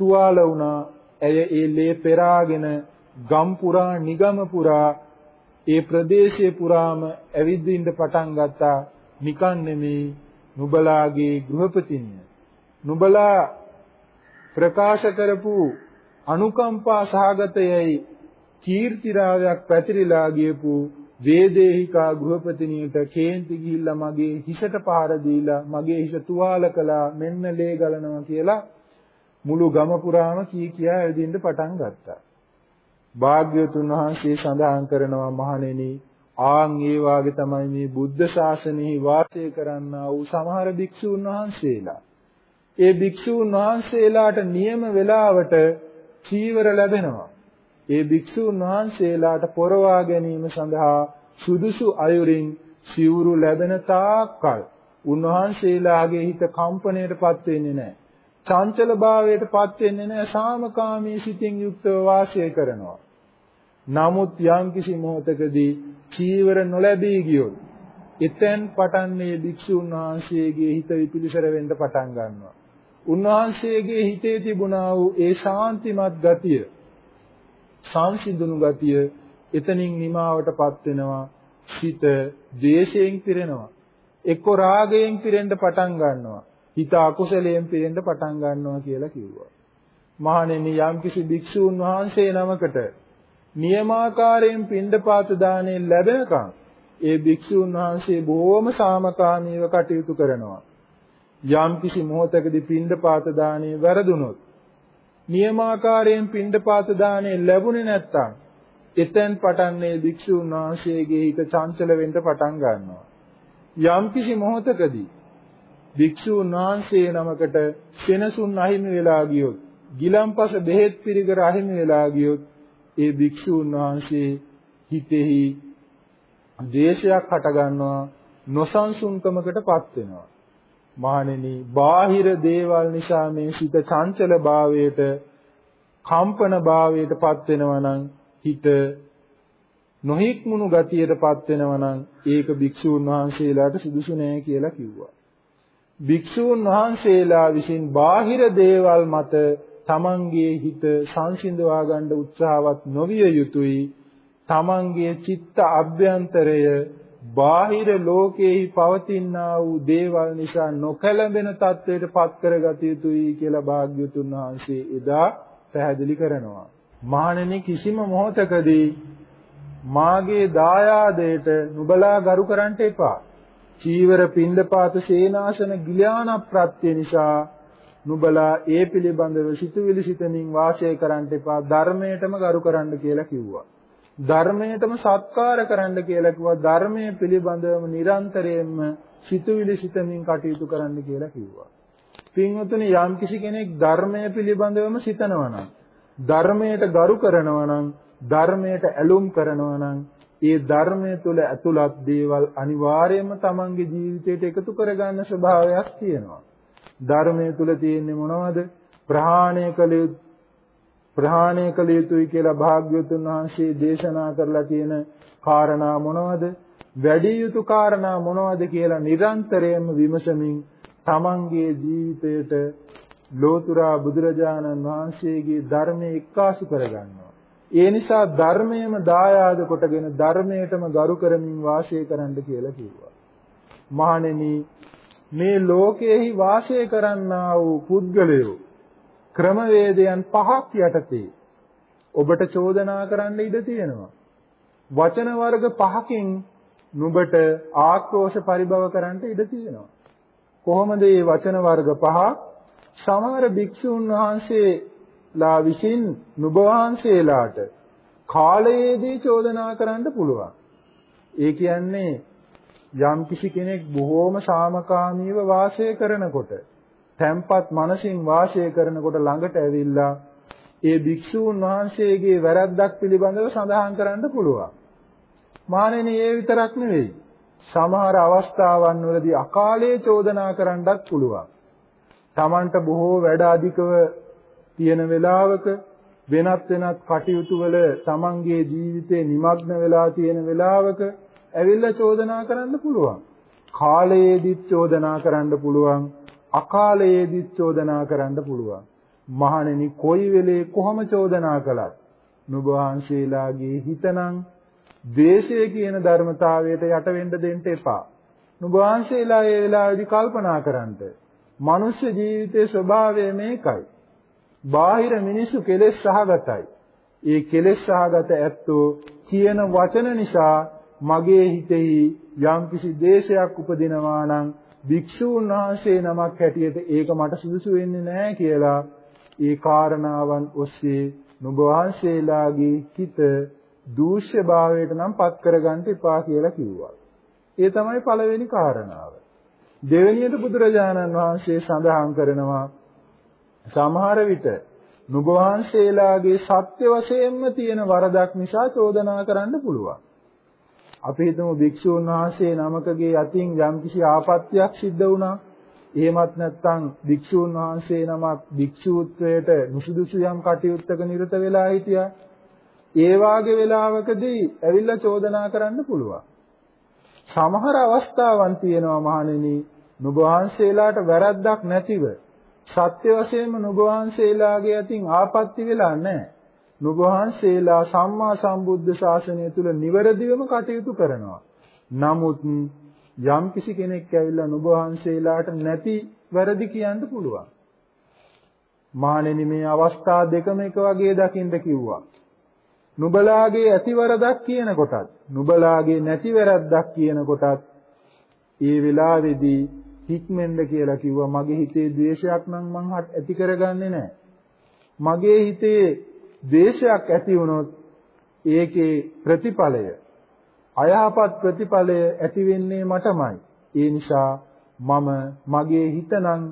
තුවාල වුණා. ඇය ඒ ලේ පෙරාගෙන ගම් පුරා නිගම පුරා ඒ ප්‍රදේශයේ පුරාම ඇවිදින්න පටන් ගත්තා. නිකන් නෙමේ නුබලාගේ ගෘහපතිනිය. නුබලා ප්‍රකාශ කරපු අනුකම්පා සහගතයයි කීර්තිරාවයක් පැතිරිලා ගියපු වේදේහිකා ගෘහපතිනියට කේන්ති ගිහිල්ලා මගේ හිසට පහර දීලා මගේ හිස තුවාල කළා මෙන්න ලේ ගලනවා කියලා මුළු ගම පුරාම කී කියා ඇවිදින්න පටන් ගත්තා. භාග්‍යවතුන් වහන්සේ සඳහන් කරනවා මහණෙනි ආන් ඒ වාගේ තමයි මේ බුද්ධ ශාසනයෙහි වාසය කරන්නා වූ සමහර භික්ෂූන් වහන්සේලා. ඒ භික්ෂූන් වහන්සේලාට නියම වේලාවට චීවර ලැබෙනවා. ඒ භික්ෂුන් වහන්සේලාට පොරවා ගැනීම සඳහා සුදුසු අයුරින් සිවුරු ලැබෙන තාක්කල් උන්වහන්සේලාගේ හිත කම්පණයටපත් වෙන්නේ නැහැ. චංචල භාවයටපත් වෙන්නේ නැහැ. සාමකාමී සිතින් යුක්තව වාසය කරනවා. නමුත් යම්කිසි මොහතකදී චීවර නොලැබී ගියොත් එතෙන් පටන් මේ භික්ෂුන් වහන්සේගේ හිත විපිලිසර වෙන්න පටන් ගන්නවා. උන්වහන්සේගේ හිතේ තිබුණා වූ ඒ ශාන්තිමත් ගතිය සංසිඳුණු ගතිය එතනින් නිමාවටපත් වෙනවා හිත ද්වේෂයෙන් පිරෙනවා එක්ක රාගයෙන් පිරෙන්න පටන් ගන්නවා හිත අකුසලයෙන් පිරෙන්න පටන් ගන්නවා කියලා කිව්වා මහණෙනි යම්කිසි භික්ෂූන් වහන්සේ නමකට නියමාකාරයෙන් පින්ඩපාත දාණය ලැබෙනකම් ඒ භික්ෂූන් වහන්සේ බොහොම සාමකාමීව කටයුතු කරනවා යම්කිසි මොහොතකදී පින්ඩපාත දාණය වැරදුනොත් නියමාකාරයෙන් පින්ඩපාත දාණය ලැබුණේ නැත්නම් එතෙන් පටන් මේ භික්ෂුන් වහන්සේගේ හිත චංචල වෙන්න පටන් ගන්නවා. යම්කිසි මොහොතකදී භික්ෂුන් වහන්සේ නමකට සෙනසුන් අහිමි වෙලා ගියොත්, ගිලම්පස බෙහෙත් පිළිකර අහිමි වෙලා ගියොත්, ඒ භික්ෂුන් වහන්සේ හිතෙහි ද්වේෂයක් හට ගන්නවා, නොසන්සුන්කමකටපත් වෙනවා. මහණෙනි බාහිර දේවල් නිසා මේ සිත චංචල භාවයට කම්පන භාවයට පත් වෙනවා නම් හිත නොහික්මුණු ගතියටපත් වෙනවා නම් ඒක භික්ෂූන් වහන්සේලාට සුදුසු නෑ කියලා කිව්වා. භික්ෂූන් වහන්සේලා විසින් බාහිර දේවල් මත තමන්ගේ හිත සංසිඳවා ගන්න උත්සාහවත් නොවිය යුතුයි. තමන්ගේ චිත්ත අභ්‍යන්තරය බාහිර ලෝකයේහි පවතිනා වූ දේවල් නිසා නොකැළඹෙන තත්වයට පත් කරගත යුතුයි කියලා භාග්‍යතුන් වහන්සේ එදා පැහැදිලි කරනවා. මහණෙනි කිසිම මොහොතකදී මාගේ දායාදයට නුබලා ගරු කරන්නට එපා. චීවර පින්දපාත සේනාසන ගිලාන ප්‍රත්‍ය නිසා නුබලා ඒ පිළිබඳව සිතුවිලි සිතමින් වාසය කරන්නට එපා ධර්මයටම ගරු කරන්න කියලා කිව්වා. ධර්මයටම සත්කාර කරන්න කියලා කිව්වා ධර්මයේ පිළිබඳවම නිරන්තරයෙන්ම සිතුවිලි සිතමින් කටයුතු කරන්න කියලා කිව්වා. පින්වතුනි යම් කිසි කෙනෙක් ධර්මය පිළිබඳවම සිතනවා නම් ධර්මයට ගරු කරනවා නම් ධර්මයට ඇලුම් කරනවා නම් ඒ ධර්මය තුළ ඇතුළත් දේවල් අනිවාර්යයෙන්ම තමන්ගේ ජීවිතයට එකතු කරගන්න ස්වභාවයක් තියෙනවා. ධර්මය තුළ තියෙන්නේ මොනවද? ප්‍රහාණය කළ ප්‍රහාණය කළ යුතුයි කියලා භාග්‍යවතුන් වහන්සේ දේශනා කරලා තියෙන කාරණා මොනවද? වැඩි යුතු කාරණා මොනවද කියලා නිරන්තරයෙන්ම විමසමින් තමන්ගේ ජීවිතයට ලෝතුරා බුදුරජාණන් වහන්සේගේ ධර්මයේ එක්කාසු කරගන්නවා. ඒ නිසා ධර්මයේම දායාද කොටගෙන ධර්මයටම ගරු කරමින් වාසය කරන්න කියලා කිව්වා. මහණෙනි මේ ලෝකයේහි වාසය කරන්නා වූ පුද්ගලයෝ ක්‍රමවේදයන් පහක් යටතේ ඔබට චෝදනා කරන්න ඉඩ තියෙනවා. වචන වර්ග පහකින් නුඹට ආක්‍රෝෂ පරිභව කරන්න ඉඩ තියෙනවා. කොහොමද මේ වචන වර්ග පහ? සමහර භික්ෂුන් වහන්සේලා විසින් නුඹ වහන්සේලාට කාලයේදී චෝදනා කරන්න පුළුවන්. ඒ කියන්නේ යම් කිසි කෙනෙක් බොහෝම සාමකාමීව වාසය කරනකොට තැම්පත් මනසින් වාසය කරනකොට ළඟට ඇවිල්ලා ඒ භික්ෂූන් වහන්සේගේ වැරද්දක් පිළිබඳව සඳහන් කරන්න පුළුවන්. මානෙනි ඒ විතරක් නෙවෙයි. සමහර අවස්ථාවන් වලදී අකාලයේ චෝදනා කරන්නත් පුළුවන්. Tamanට බොහෝ වැඩ අධිකව තියෙන වෙලාවක වෙනත් වෙනත් කටයුතු වල Tamanගේ ජීවිතේ নিমগ্ন වෙලා තියෙන වෙලාවක ඇවිල්ලා චෝදනා කරන්න පුළුවන්. කාලයේදීත් චෝදනා කරන්න පුළුවන්. අකාලයේදී චෝදනා කරන්න පුළුවන්. මහණෙනි කොයි වෙලේ කොහොම චෝදනා කළත් නුඹ වහන්සේලාගේ හිතනම් ද්වේෂය කියන ධර්මතාවයට යට වෙන්න දෙන්න එපා. නුඹ වහන්සේලා ඒ වෙලාවේදී කල්පනා කරන්නට. මනුෂ්‍ය ජීවිතයේ ස්වභාවය මේකයි. බාහිර මිනිසු කෙලෙස් සහගතයි. ඒ කෙලෙස් සහගත ඇත්තෝ කියන වචන නිසා මගේ හිතෙහි යම්කිසි දේශයක් උපදිනවා නම් භික්ෂූන් වහන්සේ නමක් හැටියට ඒක මට සුදුසු වෙන්නේ නැහැ කියලා ඒ කාරණාවන් ඔස්සේ නුඹ වහන්සේලාගේ හිත දූෂ්‍ය භාවයට නම් පත් කරගන්න එපා කියලා කිව්වා. ඒ තමයි පළවෙනි කාරණාව. දෙවෙනියට බුදුරජාණන් වහන්සේ සඳහන් කරනවා සමහර විට නුඹ වහන්සේලාගේ සත්‍ය වශයෙන්ම තියෙන වරදක් නිසා චෝදනා කරන්න පුළුවන්. අපි හිතමු භික්ෂුන් වහන්සේ නමකගේ අතින් යම්කිසි ආපත්‍යක් සිද්ධ වුණා. එහෙමත් නැත්නම් භික්ෂුන් වහන්සේ නමක් භික්ෂූත්වයට නුසුදුසු යම් කටයුත්තක නිරත වෙලා හිටියා. ඒ වාගේ වෙලාවකදී ඇවිල්ලා චෝදනා කරන්න පුළුවන්. සමහර අවස්ථාවන් තියෙනවා මහණෙනි නුඹ වහන්සේලාට වැරද්දක් නැතිව සත්‍ය වශයෙන්ම නුඹ වහන්සේලාගේ අතින් ආපත්‍ති වෙලා නැහැ. නුඹ වහන්සේලා සම්මා සම්බුද්ධ ශාසනය තුල නිවැරදිවම කටයුතු කරනවා. නමුත් යම් කිසි කෙනෙක් ඇවිල්ලා නුඹ වහන්සේලාට නැති වැරදි කියන්න පුළුවන්. මානෙනි මේ අවස්ථා දෙකම එක වගේ දකින්න කිව්වා. නුබලාගේ ඇති වරදක් කියන කොටත් නුබලාගේ නැති වැරද්දක් කියන කොටත් ඒ වෙලාවේදී හික්මෙන්ද කියලා කිව්වා මගේ හිතේ ද්වේෂයක් නම් මං ඇති කරගන්නේ නැහැ. මගේ හිතේ ද්වේෂයක් ඇති වුණොත් ඒකේ ප්‍රතිඵලය අයහපත් ප්‍රතිඵලය ඇති වෙන්නේ මටමයි. ඒ නිසා මම මගේ හිතනම්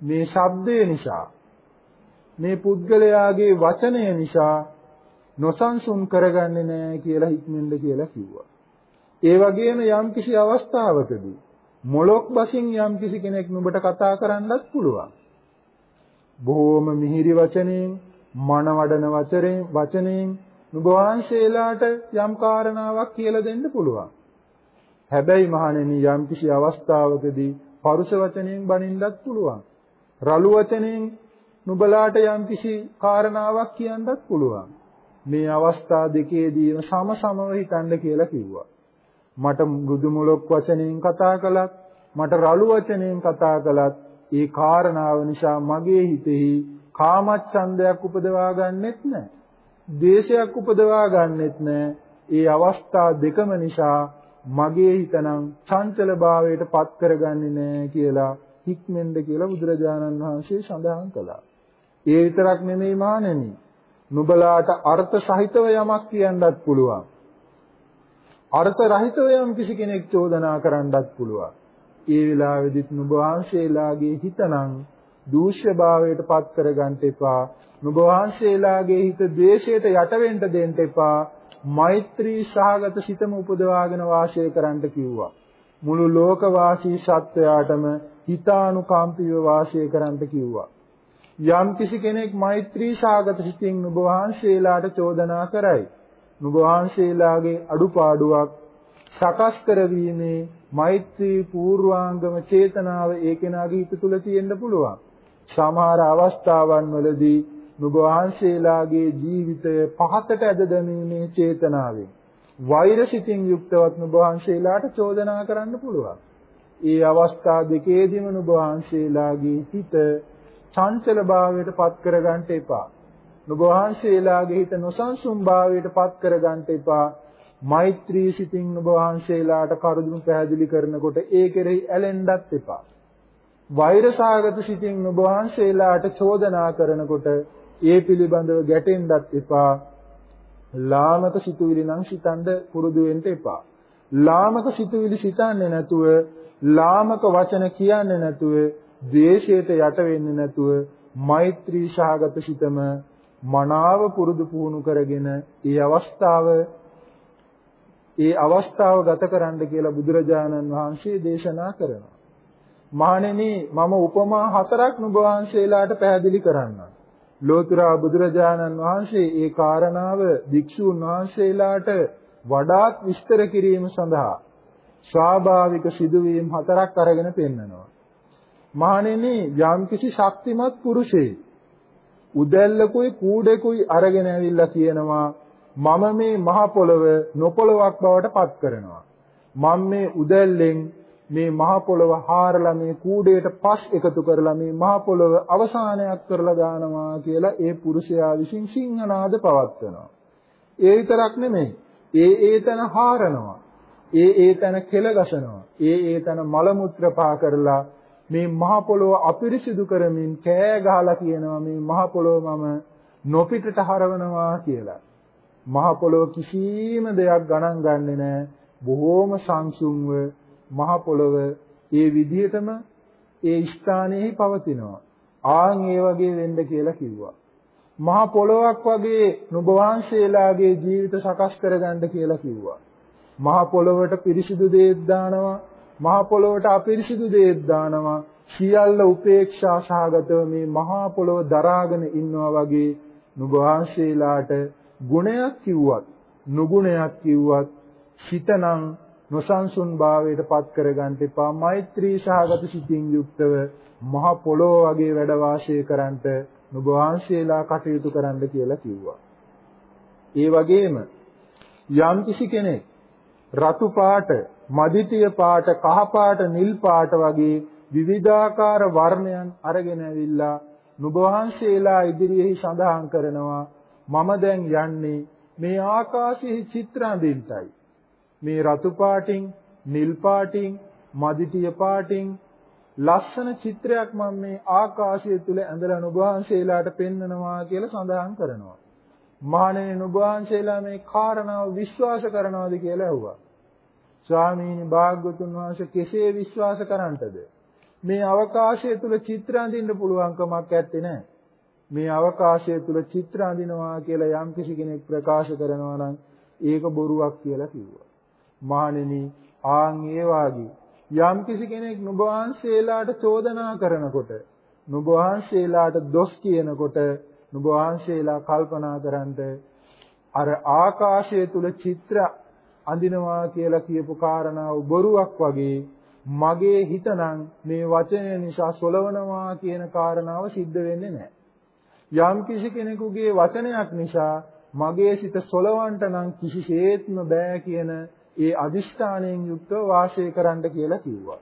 මේ ශබ්දය නිසා මේ පුද්ගලයාගේ වචනය නිසා නොසන්සුන් කරගන්නේ නැහැ කියලා හික්මෙන්ද කියලා කිව්වා. ඒ වගේම යම්කිසි අවස්ථාවකදී මොලොක් බසින් යම්කිසි කෙනෙක් නුඹට කතා කරන්නත් පුළුවන්. බොහෝම මිහිරි වචනෙන්, මනවඩන වචරෙන්, වචනෙන් නුඹ වහන්සේලාට යම් කාරණාවක් කියලා දෙන්න පුළුවන්. හැබැයි මහණෙනි යම්කිසි අවස්ථාවකදී පරුෂ වචනෙන් බනින්නත් පුළුවන්. රළු වචනෙන් නුඹලාට යම්කිසි කාරණාවක් කියන්නත් පුළුවන්. මේ අවස්ථා දෙකේදීම සම සමව හිතන්න කියලා කිව්වා. මට මෘදු මොලොක් වචනෙන් කතා කළත් මට රළු වචනෙන් කතා කළත් ඒ කාරණාව නිසා මගේ හිතෙහි කාමච්ඡන්දයක් උපදවා ගන්නෙත් නැහැ. ද්වේෂයක් උපදවා ගන්නෙත් නැහැ. ඒ අවස්ථා දෙකම නිසා මගේ හිතනම් චංචල භාවයට පත් කරගන්නේ නැහැ කියලා හික්මෙන්ද කියලා බුදුරජාණන් වහන්සේ සඳහන් කළා. ඒ විතරක් නෙමෙයි මානෙනි. නුඹලාට අර්ථ සහිතව යමක් කියන්නත් පුළුවන්. අර්ථ රහිතව යම් කිසි කෙනෙක් චෝදනා කරන්නත් පුළුවන්. ඒ වෙලාවෙදිත් නුඹ වහන්සේලාගේ හිතනම් දූෂ්‍යභාවයට පත් කරගන්න එපා. නුඹ වහන්සේලාගේ හිත ද්වේෂයට යට වෙන්න දෙන්න එපා. මෛත්‍රී සහගත සිතම උපදවාගෙන වාසය කරන්න කිව්වා. මුළු ලෝකවාසී සත්වයාටම හිතානුකම්පීව වාසය කරන්න කිව්වා. යම් කිසි කෙනෙක් මෛත්‍රී සාගත සිතින් නුඹ වහන්සේලාට චෝදනා කරයි. නුඹ වහන්සේලාගේ අඩුපාඩුවක් සකස් කරවීමේ මෛත්‍රී පූර්වාංගම චේතනාව ඒ කෙනාගේ හිත තුල තියෙන්න පුළුවන්. සමහර අවස්ථාවන් වලදී නුඹ වහන්සේලාගේ ජීවිතය පහතට ඇද දැමීමේ චේතනාවෙන් වෛර සිතින් යුක්තවත් නුඹ වහන්සේලාට චෝදනා කරන්න පුළුවන්. ඒ අවස්ථා දෙකේදීම නුඹ වහන්සේලාගේ හිත චංචල භාවයට පත් කරගන්න එපා. නුඹ වහන්සේලාගේ හිත නොසන්සුන් භාවයට පත් කරගන්න එපා. මෛත්‍රී සිතින් නුඹ වහන්සේලාට කරුණු පැහැදිලි කරනකොට ඒ කෙරෙහි ඇලෙන්නත් එපා. වෛරසාගත සිතින් නුඹ වහන්සේලාට චෝදනා කරනකොට ඒ පිළිබඳව ගැටෙන්නත් එපා. ලාමක සිතුවිලි නම් සිතන්න පුරුදු වෙන්න එපා. ලාමක සිතුවිලි සිතන්නේ නැතුව ලාමක වචන කියන්නේ නැතුව ද්වේෂයට යට වෙන්නේ නැතුව මෛත්‍රී ශාගත සිතම මනාව පුරුදු පුහුණු කරගෙන ඒ අවස්ථාව ඒ අවස්ථාව ගත කරන්න කියලා බුදුරජාණන් වහන්සේ දේශනා කරනවා. මහණෙනි මම උපමා හතරක් නුඹ වහන්සේලාට පැහැදිලි කරන්නම්. ලෝතර බුදුරජාණන් වහන්සේ ඒ කාරණාව භික්ෂුන් වහන්සේලාට වඩාත් විස්තර කිරීම සඳහා ස්වාභාවික සිදුවීම් හතරක් අරගෙන පෙන්නනවා. මහණෙනි යම්කිසි ශක්තිමත් පුරුෂයෙක් උදැල්ලකුයි කූඩේකුයි අරගෙන ඇවිල්ලා කියනවා මම මේ මහ පොළව නොපොළවක් බවට පත් කරනවා. මම මේ උදැල්ලෙන් මේ මහ පොළව හාරලා මේ කූඩේට පස් එකතු කරලා මේ මහ පොළව අවසානයක් කරලා දානවා කියලා ඒ පුරුෂයා විසින් සිංහනාද පවත්වනවා. ඒ විතරක් නෙමෙයි. ඒ ඒ තන හාරනවා. ඒ ඒ තන කෙල ගසනවා ඒ ඒ තන මල මුත්‍ර පා කරලා මේ මහ පොළොව අපිරිසිදු කරමින් කෑ ගහලා කියනවා මේ මහ පොළොව මම නොපිටට හරවනවා කියලා. මහ පොළොව කිසිම දෙයක් ගණන් ගන්නෙ නෑ. බොහෝම සංසුන්ව මහ පොළොව ඒ විදිහටම ඒ ස්ථානයේ පවතිනවා. ආන් ඒ වගේ වෙන්න කියලා කිව්වා. මහ පොළොවක් වගේ නුඹ වහන්සේලාගේ ජීවිත සකස් කරගන්න කියලා කිව්වා. මහ පොළොවට පිරිසිදු දේත් දානවා මහ පොළොවට අපිරිසිදු දේත් දානවා සියල්ල උපේක්ෂා සහගතව මේ මහා පොළොව දරාගෙන ඉන්නවා වගේ නුඹ වහන්සේලාට ගුණයක් කිව්වත් නුගුණයක් කිව්වත් හිතනම් නොසන්සුන් භාවයට පත් කරගන්න එපා. මෛත්‍රී සහගත සිතින් යුක්තව මහ පොළොව වගේ වැඩ වාසය කරන්නට නුඹ වහන්සේලා කටයුතු කරන්න කියලා කිව්වා. ඒ වගේම යම්කිසි කෙනෙක් රතු පාට, මදිතිය පාට, කහ පාට, නිල් පාට වගේ විවිධාකාර වර්ණයන් අරගෙන ඇවිල්ලා නුඹ වහන්සේලා ඉදිරියේ සඳහන් කරනවා මම දැන් යන්නේ මේ ආකාශයේ චිත්‍ර අඳින්නයි. මේ රතු පාටින්, නිල් පාටින්, මදිටිය පාටින් ලස්සන චිත්‍රයක් මම මේ ආකාශය තුල ඇඳලා නුඹ වහන්සේලාට පෙන්වනවා කියලා සඳහන් කරනවා. මහණෙනි නුඹ වහන්සේලා මේ කාරණාව විශ්වාස කරනවද කියලා ඇහුවා. ස්වාමීනි භාග්‍යතුන් වහන්සේ කෙසේ විශ්වාස කරන්නටද? මේ අවකාශය තුල චිත්‍ර අඳින්න පුළුවන් කමක් නැත්තේ නෑ. මේ අවකාශය තුල චිත්‍ර අඳිනවා කියලා යම් කිසි කෙනෙක් ප්‍රකාශ කරනවා නම් ඒක බොරුවක් කියලා කිව්වා. මහණෙනි ආන් ඒ වාගේ යම් කිසි කෙනෙක් නුඹ වහන්සේලාට චෝදනා කරනකොට නුඹ වහන්සේලාට දොස් කියනකොට නුඹ වහන්සේලා කල්පනා කරන්ට අර ආකාශය තුල චිත්‍ර අඳිනවා කියලා කියපු කාරණාව බොරුවක් වගේ මගේ හිතනම් මේ වචනය නිසා සොලවනවා කියන කාරණාව සිද්ධ වෙන්නේ නැහැ. යම් කිසි කෙනෙකුගේ වචනයක් නිසා මගේ සිත සොලවන්ට නම් කිසිසේත්ම බෑ කියන ඒ අදිෂ්ඨානයෙන් යුක්තව වාසය කරන්න කියලා කිව්වා.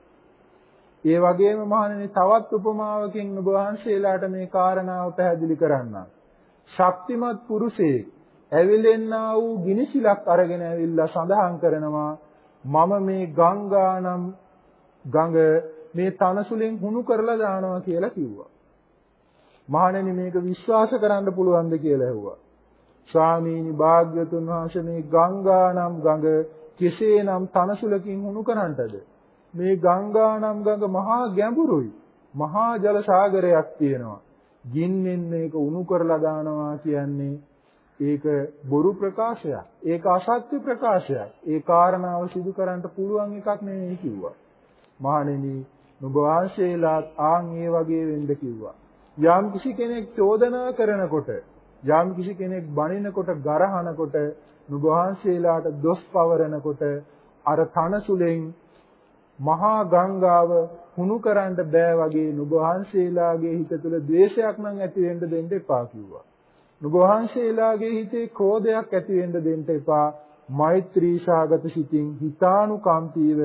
ඒ වගේම මහණෙනි තවත් උපමාවකින් ඔබ වහන්සේලාට මේ කාරණාව පැහැදිලි කරන්නම්. ශක්තිමත් පුරුෂයෙක් ඇවිලෙන්නා වූ ගිනිසිලක් අරගෙන ඇවිල්ලා සඳහන් කරනවා මම මේ ගංගා නම් ගඟ මේ තනසුලෙන් හුණු කරලා දානවා කියලා කිව්වා. මහණෙනි මේක විශ්වාස කරන්න පුළුවන්ද කියලා ඇහුවා. ස්වාමීනි භාග්‍යතුන් වහන්සේ මේ ගංගා නම් ගඟ කෙසේනම් තනසුලකින් හුණු කරන්නටද? මේ ගංගා නම් ගඟ මහා ගැඹුරුයි. මහා ජල සාගරයක් තියෙනවා. ගින්නෙන් මේක උණු කරලා දානවා කියන්නේ ඒක බොරු ප්‍රකාශයක්. ඒක අසත්‍ය ප්‍රකාශයක්. ඒ කාරණාව සිදු කරන්න පුළුවන් එකක් නෙවෙයි කිව්වා. මහණෙනි, නුඹ වාසේලාත් ආන් ඒ වගේ වෙන්න කිව්වා. යම් කිසි කෙනෙක් චෝදනා කරනකොට, යම් කිසි කෙනෙක් බනිනකොට, ගරහනකොට, නුඹ වහන්සේලාට දොස් පවරනකොට අර තනසුලෙන් මහා ගංගාව හුණු කරන්න බෑ වගේ නුඹ වහන්සේලාගේ හිත තුළ ද්වේෂයක් නම් ඇති වෙන්න දෙන්න එපා කිව්වා. නුඹ වහන්සේලාගේ හිතේ ක්‍රෝධයක් ඇති වෙන්න දෙන්න එපා. මෛත්‍රී ශාගත සිතින් හිතානුකම්පීව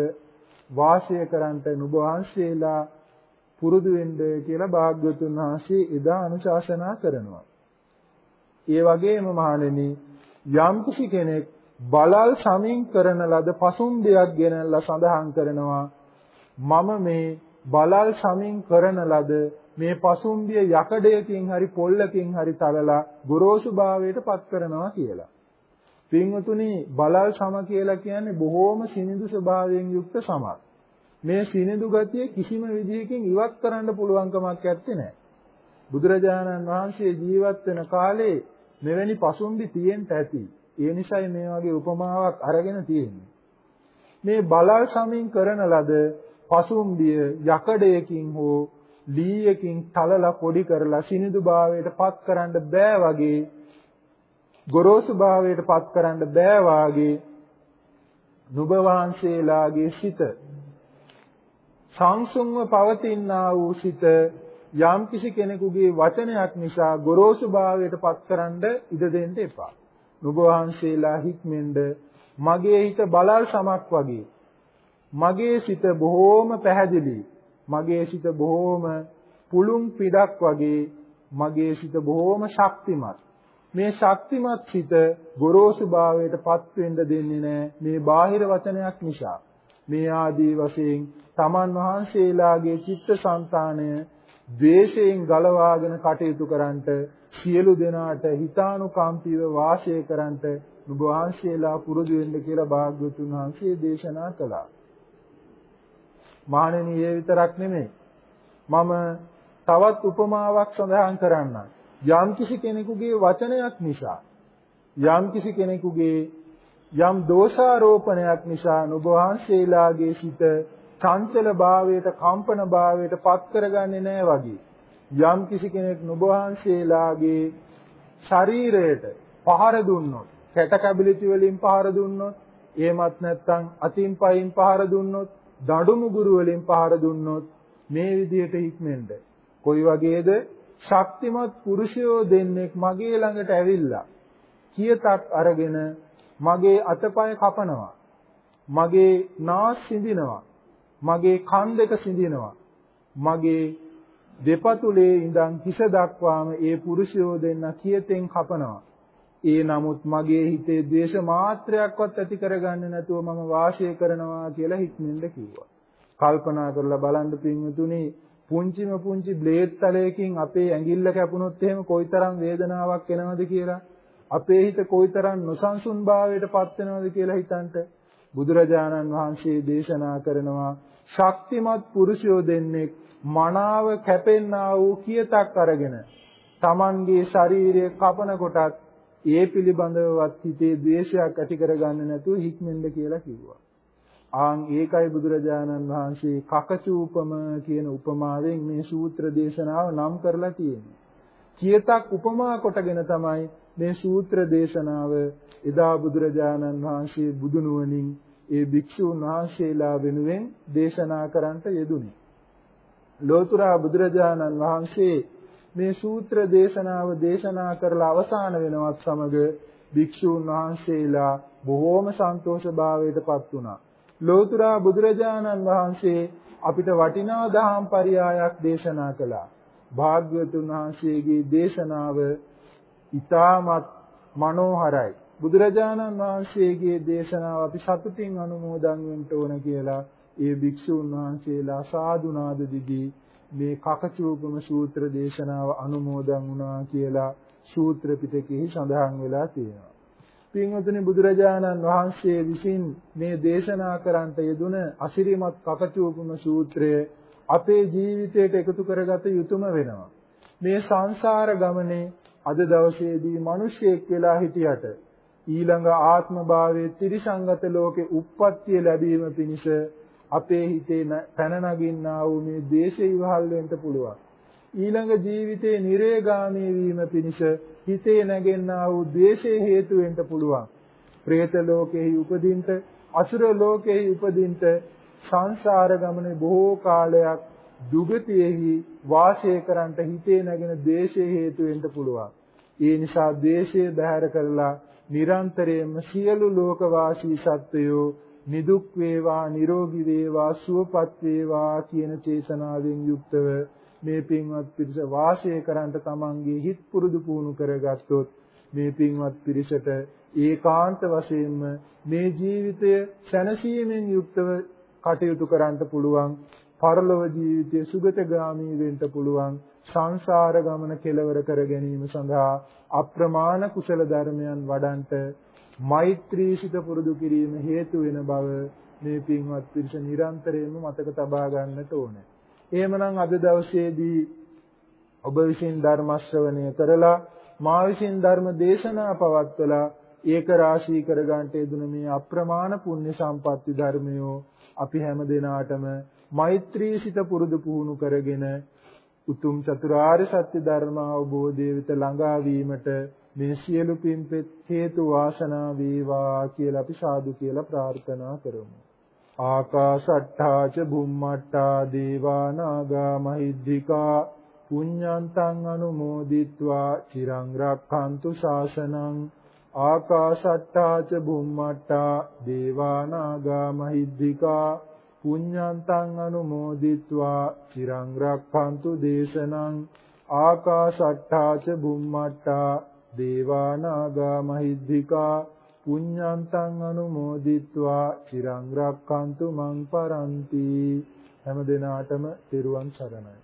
වාසය කරන්ට නුඹ වහන්සේලා පුරුදු වෙන්න කියලා භාග්‍යවතුන් වහන්සේ එදා අනුශාසනා කරනවා. ඒ වගේම මහණෙනි යම්කිසි කෙනෙක් බලල් සමින් කරන ලද පසුම්බයක් ගෙනල්ලා සඳහන් කරනවා මම මේ බලල් සමින් කරන ලද මේ පසුම්බිය යකඩයකින් හරි පොල්ලකින් හරි තලලා ගොරෝසු භාවයට පත් කරනවා කියලා. පින්වතුනි බලල් සම කියලා කියන්නේ බොහෝම සිනිඳු ස්වභාවයෙන් යුක්ත සමක්. මේ සිනිඳු ගතිය කිසිම විදිහකින් ඉවත් කරන්න පුළුවන් කමක් නැත්තේ නෑ. බුදුරජාණන් වහන්සේ ජීවත් වෙන කාලේ මෙවැනි පසුම්බි තියෙන්න ඇති. ඒ නිසායි මේ වගේ උපමාවක් අරගෙන තියෙන්නේ. මේ බලල් සමින් කරන ලද පසුම්බිය යකඩයකින් හෝ ලීයකින් තලලා පොඩි කරලා සිනිඳු භාවයට පත් කරන්න බෑ වගේ ගොරෝසු භාවයට පත් කරන්න බෑ වාගේ නුඹ වහන්සේලාගේ සිත සංසුන්ව පවතිනා වූ සිත යම් කිසි කෙනෙකුගේ වචනයක් නිසා ගොරෝසු භාවයට පත්කරන්න ඉඩ දෙන්න එපා. නුඹ වහන්සේලා හික්මෙන්ද මගේ හිත බලල් සමක් වගේ. මගේ සිත බොහෝම පැහැදිලි. මගේ සිත බොහෝම පුළුම් පිටක් වගේ. මගේ සිත බොහෝම ශක්තිමත්. මේ ශක්තිමත් සිත ගොරෝසු භාවයට පත් වෙන්න දෙන්නේ නැහැ මේ බාහිර වචනයක් නිසා. මේ ආදී වශයෙන් තමන් වහන්සේලාගේ චිත්තසංතානය ද්වේෂයෙන් ගලවාගෙන කටයුතු කරන්නට සියලු දෙනාට හිතානුකම්පීව වාසය කරන්නට නුඹ වහන්සේලා පුරුදු වෙන්න කියලා භාග්‍යවතුන් වහන්සේ දේශනා කළා. මහණෙනි ඒ විතරක් නෙමෙයි. මම තවත් උපමාවක් සඳහන් කරන්නම්. යම්කිසි කෙනෙකුගේ වචනයක් නිසා යම්කිසි කෙනෙකුගේ යම් දෝෂාරෝපණයක් නිසා නුඹ වහන්සේලාගේ සිත චංචල භාවයට කම්පන භාවයට පත් කරගන්නේ නැහැ වගේ යම් කිසි කෙනෙක් නුඹ වහන්සේලාගේ ශරීරයට පහර දුන්නොත් කැට කැබිලිටි වලින් පහර දුන්නොත් එහෙමත් නැත්නම් අතින් පයින් පහර දුන්නොත්, දඬු මුගුරු වලින් පහර දුන්නොත් මේ විදිහට හික්මෙන්න. කොයි වගේද? ශක්තිමත් පුරුෂයෝ දෙන්නෙක් මගේ ළඟට ඇවිල්ලා කියතක් අරගෙන මගේ අතපය කපනවා. මගේ නාස් සිඳිනවා. මගේ කන් දෙක සිඳිනවා. මගේ දෙපතුලේ ඉඳන් හිස දක්වාම ඒ පුරුෂයෝ දෙන්න කියතෙන් කපනවා. ඒ නමුත් මගේ හිතේ ද්වේෂ මාත්‍රයක්වත් ඇති කරගන්නේ නැතුව මම වාසය කරනවා කියලා හිතෙන්ද කිව්වා. කල්පනා කරලා බලන්න පින්වතුනි පුංචිම පුංචි බ්ලේඩ් තලයකින් අපේ ඇඟිල්ල කැපුණොත් එහෙම කොයිතරම් වේදනාවක් එනවද කියලා අපේ හිත කොයිතරම් නොසන්සුන් භාවයට පත් වෙනවද කියලා හිතන්ට බුදුරජාණන් වහන්සේ දේශනා කරනවා ශක්තිමත් පුරුෂයෝ දෙන්නෙක් මනාව කැපෙන්නා වූ කියතක් අරගෙන Tamanගේ ශරීරය කපන කොටත් ඒ පිළිබඳවවත් හිතේ ද්වේෂයක් ඇති කරගන්න නැතුව හික්මෙන්ද කියලා කිව්වා. ආන් ඒකයි බුදුරජාණන් වහන්සේ කකචූපම කියන උපමාවෙන් මේ සූත්‍ර දේශනාව නම් කරලා තියෙන්නේ. කියතක් උපමා කොටගෙන තමයි මේ සූත්‍ර දේශනාව එදා බුදුරජාණන් වහන්සේ බුදු නුවණින් ඒ භික්ෂුන් වහන්සේලා වෙනුවෙන් දේශනා කරන්නට යෙදුනේ. ලෝතුරා බුදුරජාණන් වහන්සේ මේ සූත්‍ර දේශනාව දේශනා කරලා අවසාන වෙනවත් සමග භික්ෂූන් වහන්සේලා බොහෝම සන්තෝෂ භාවයටපත් වුණා. ලෝතුරා බුදුරජාණන් වහන්සේ අපිට වටිනා දහම් පරයයක් දේශනා කළා. භාග්‍යවතුන් වහන්සේගේ දේශනාව ඊටමත් මනෝහරයි. බුදුරජාණන් වහන්සේගේ දේශනාව අපි සතුටින් අනුමෝදන් වෙන්න ඕන කියලා ඒ භික්ෂුන් වහන්සේලා සාදු නාද දිදී මේ කකචූපම සූත්‍ර දේශනාව අනුමෝදන් වුණා කියලා සූත්‍ර පිටකෙහි සඳහන් වෙලා තියෙනවා. පින්වතුනි බුදුරජාණන් වහන්සේ විසින් මේ දේශනා කරන්නට යෙදුන අසිරිමත් කකචූපම සූත්‍රය අපේ ජීවිතයට එකතු කරගත යුතුම වෙනවා. මේ සංසාර ගමනේ අද දවසේදී මිනිසෙක් වෙලා හිටියට ඊළඟ ආත්ම භාවයේ ත්‍රිසංගත ලෝකේ උප්පත්තිය ලැබීම පිණිස අපේ හිතේ පැන නගින්නා වූ මේ ද්වේෂය ඉවහල් වෙන්න පුළුවන්. ඊළඟ ජීවිතේ නිරේගාමී වීම පිණිස හිතේ නැගෙන්නා වූ ද්වේෂය හේතු වෙන්න පුළුවන්. പ്രേත ලෝකෙහි උපදින්න, අසුර ලෝකෙහි උපදින්න සංසාර ගමනේ බොහෝ කාලයක් දුගතියෙහි වාසය කරන්නට හිතේ නැගෙන ද්වේෂය හේතු වෙන්න පුළුවන්. ඒ නිසා ද්වේෂය බැහැර කරලා නිරන්තරයෙන්ම සියලු ලෝකවාසී සත්වයෝ නිදුක් වේවා නිරෝගී වේවා සුවපත් වේවා කියන චේතනාවෙන් යුක්තව මේ පින්වත් පිරිස වාසය කරන්ට තමන්ගේ හිත් පුරුදු පුහුණු කරගත්තොත් මේ පින්වත් පිරිසට ඒකාන්ත වශයෙන්ම මේ ජීවිතය සැනසීමෙන් යුක්තව කටයුතු කරන්න පුළුවන් පරලොව ජීවිතයේ සුගතගාමී වෙන්න පුළුවන් සංසාර ගමන කෙලවර කර ගැනීම සඳහා අප්‍රමාණ කුසල ධර්මයන් වඩන්ට මෛත්‍රී සිත පුරුදු කිරීම හේතු වෙන බව මේ පින්වත් පිරිස නිරන්තරයෙන්ම මතක තබා ගන්නට ඕනේ. එහෙමනම් අද දවසේදී ඔබ විසින් ධර්ම ශ්‍රවණය කරලා මා විසින් ධර්ම දේශනා පවත්වලා ඒක රාශී කර ගන්නට යෙදුන මේ අප්‍රමාණ පුණ්‍ය සම්පatti ධර්මයෝ අපි හැම දිනාටම මෛත්‍රී සිත පුරුදු පුහුණු කරගෙන උතුම් චතුරාර්ය සත්‍ය ධර්ම අවබෝධය වෙත ළඟා වීමට මේ සියලු පින් හේතු වාසනා වේවා කියලා අපි සාදු කියලා ප්‍රාර්ථනා කරමු. ආකාශට්ටා ච බුම්මට්ටා දේවා නාග මහිද්దికා පුඤ්ඤන්තං අනුමෝදිත්වා චිරං රක්ඛන්තු ශාසනං ආකාශට්ටා ච බුම්මට්ටා දේවා නාග මහිද්దికා පුඤ්ඤන්තං අනුමෝදිත්වා චිරං රක්ඛන්තු දේශනං ආකාශට්ටා ච බුම්මට්ටා දේවානාගා මහිද්దికා පුඤ්ඤන්තං අනුමෝදිත්වා චිරං රක්칸තු මං පරන්ති. හැම දිනාටම තෙරුවන් සරණයි.